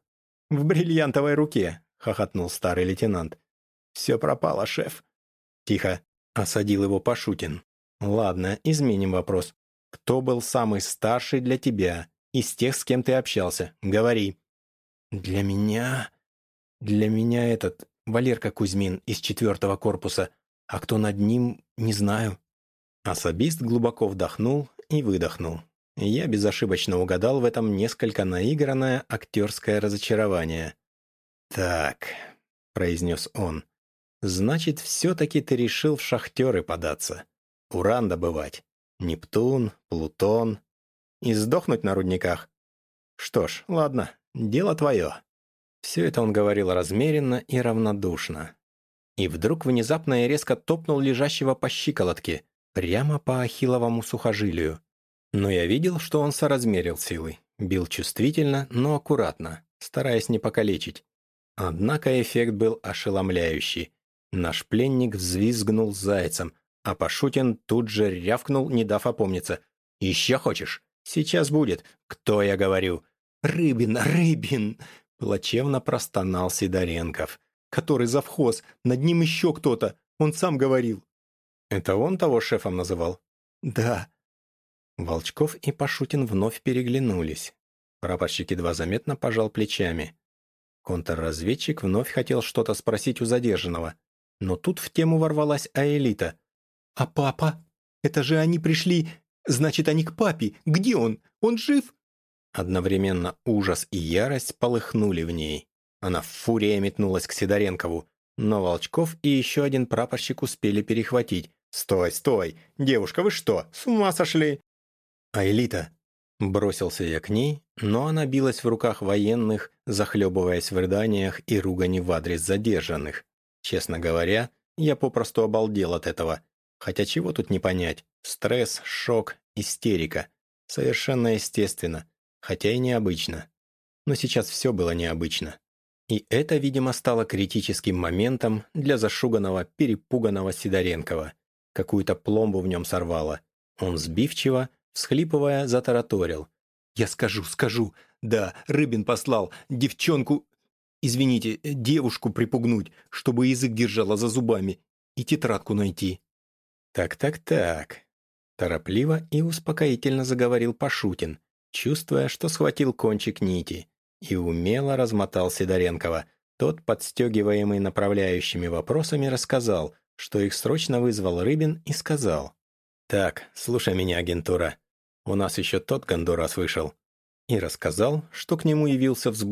«В бриллиантовой руке», — хохотнул старый лейтенант. «Все пропало, шеф». «Тихо», — осадил его Пашутин. «Ладно, изменим вопрос. Кто был самый старший для тебя из тех, с кем ты общался? Говори». «Для меня...» «Для меня этот, Валерка Кузьмин из четвертого корпуса. А кто над ним, не знаю». Особист глубоко вдохнул и выдохнул. Я безошибочно угадал в этом несколько наигранное актерское разочарование. «Так», — произнес он, — «значит, все-таки ты решил в шахтеры податься, уран добывать, Нептун, Плутон и сдохнуть на рудниках. Что ж, ладно, дело твое». Все это он говорил размеренно и равнодушно. И вдруг внезапно и резко топнул лежащего по щиколотке, прямо по ахилловому сухожилию. Но я видел, что он соразмерил силы. Бил чувствительно, но аккуратно, стараясь не покалечить. Однако эффект был ошеломляющий. Наш пленник взвизгнул зайцем, а Пашутин тут же рявкнул, не дав опомниться. «Еще хочешь? Сейчас будет. Кто я говорю?» «Рыбин, Рыбин!» Плачевно простонал Сидоренков. «Который завхоз, над ним еще кто-то, он сам говорил». «Это он того шефом называл?» «Да», Волчков и Пашутин вновь переглянулись. Прапорщик едва заметно пожал плечами. Контрразведчик вновь хотел что-то спросить у задержанного, но тут в тему ворвалась Аэлита. «А папа? Это же они пришли... Значит, они к папе. Где он? Он жив?» Одновременно ужас и ярость полыхнули в ней. Она в фурии метнулась к Сидоренкову, но Волчков и еще один прапорщик успели перехватить. «Стой, стой! Девушка, вы что, с ума сошли? «Аэлита!» Бросился я к ней, но она билась в руках военных, захлебываясь в рыданиях и ругани в адрес задержанных. Честно говоря, я попросту обалдел от этого. Хотя чего тут не понять? Стресс, шок, истерика. Совершенно естественно, хотя и необычно. Но сейчас все было необычно. И это, видимо, стало критическим моментом для зашуганного, перепуганного Сидоренкова. Какую-то пломбу в нем сорвало. Он сбивчиво, всхлипывая, затараторил. «Я скажу, скажу. Да, Рыбин послал девчонку... Извините, девушку припугнуть, чтобы язык держала за зубами и тетрадку найти». «Так-так-так», — торопливо и успокоительно заговорил Пашутин, чувствуя, что схватил кончик нити и умело размотал Сидоренкова. Тот, подстегиваемый направляющими вопросами, рассказал, что их срочно вызвал Рыбин и сказал. «Так, слушай меня, агентура. У нас еще тот Гондурас вышел». И рассказал, что к нему явился взбудораженный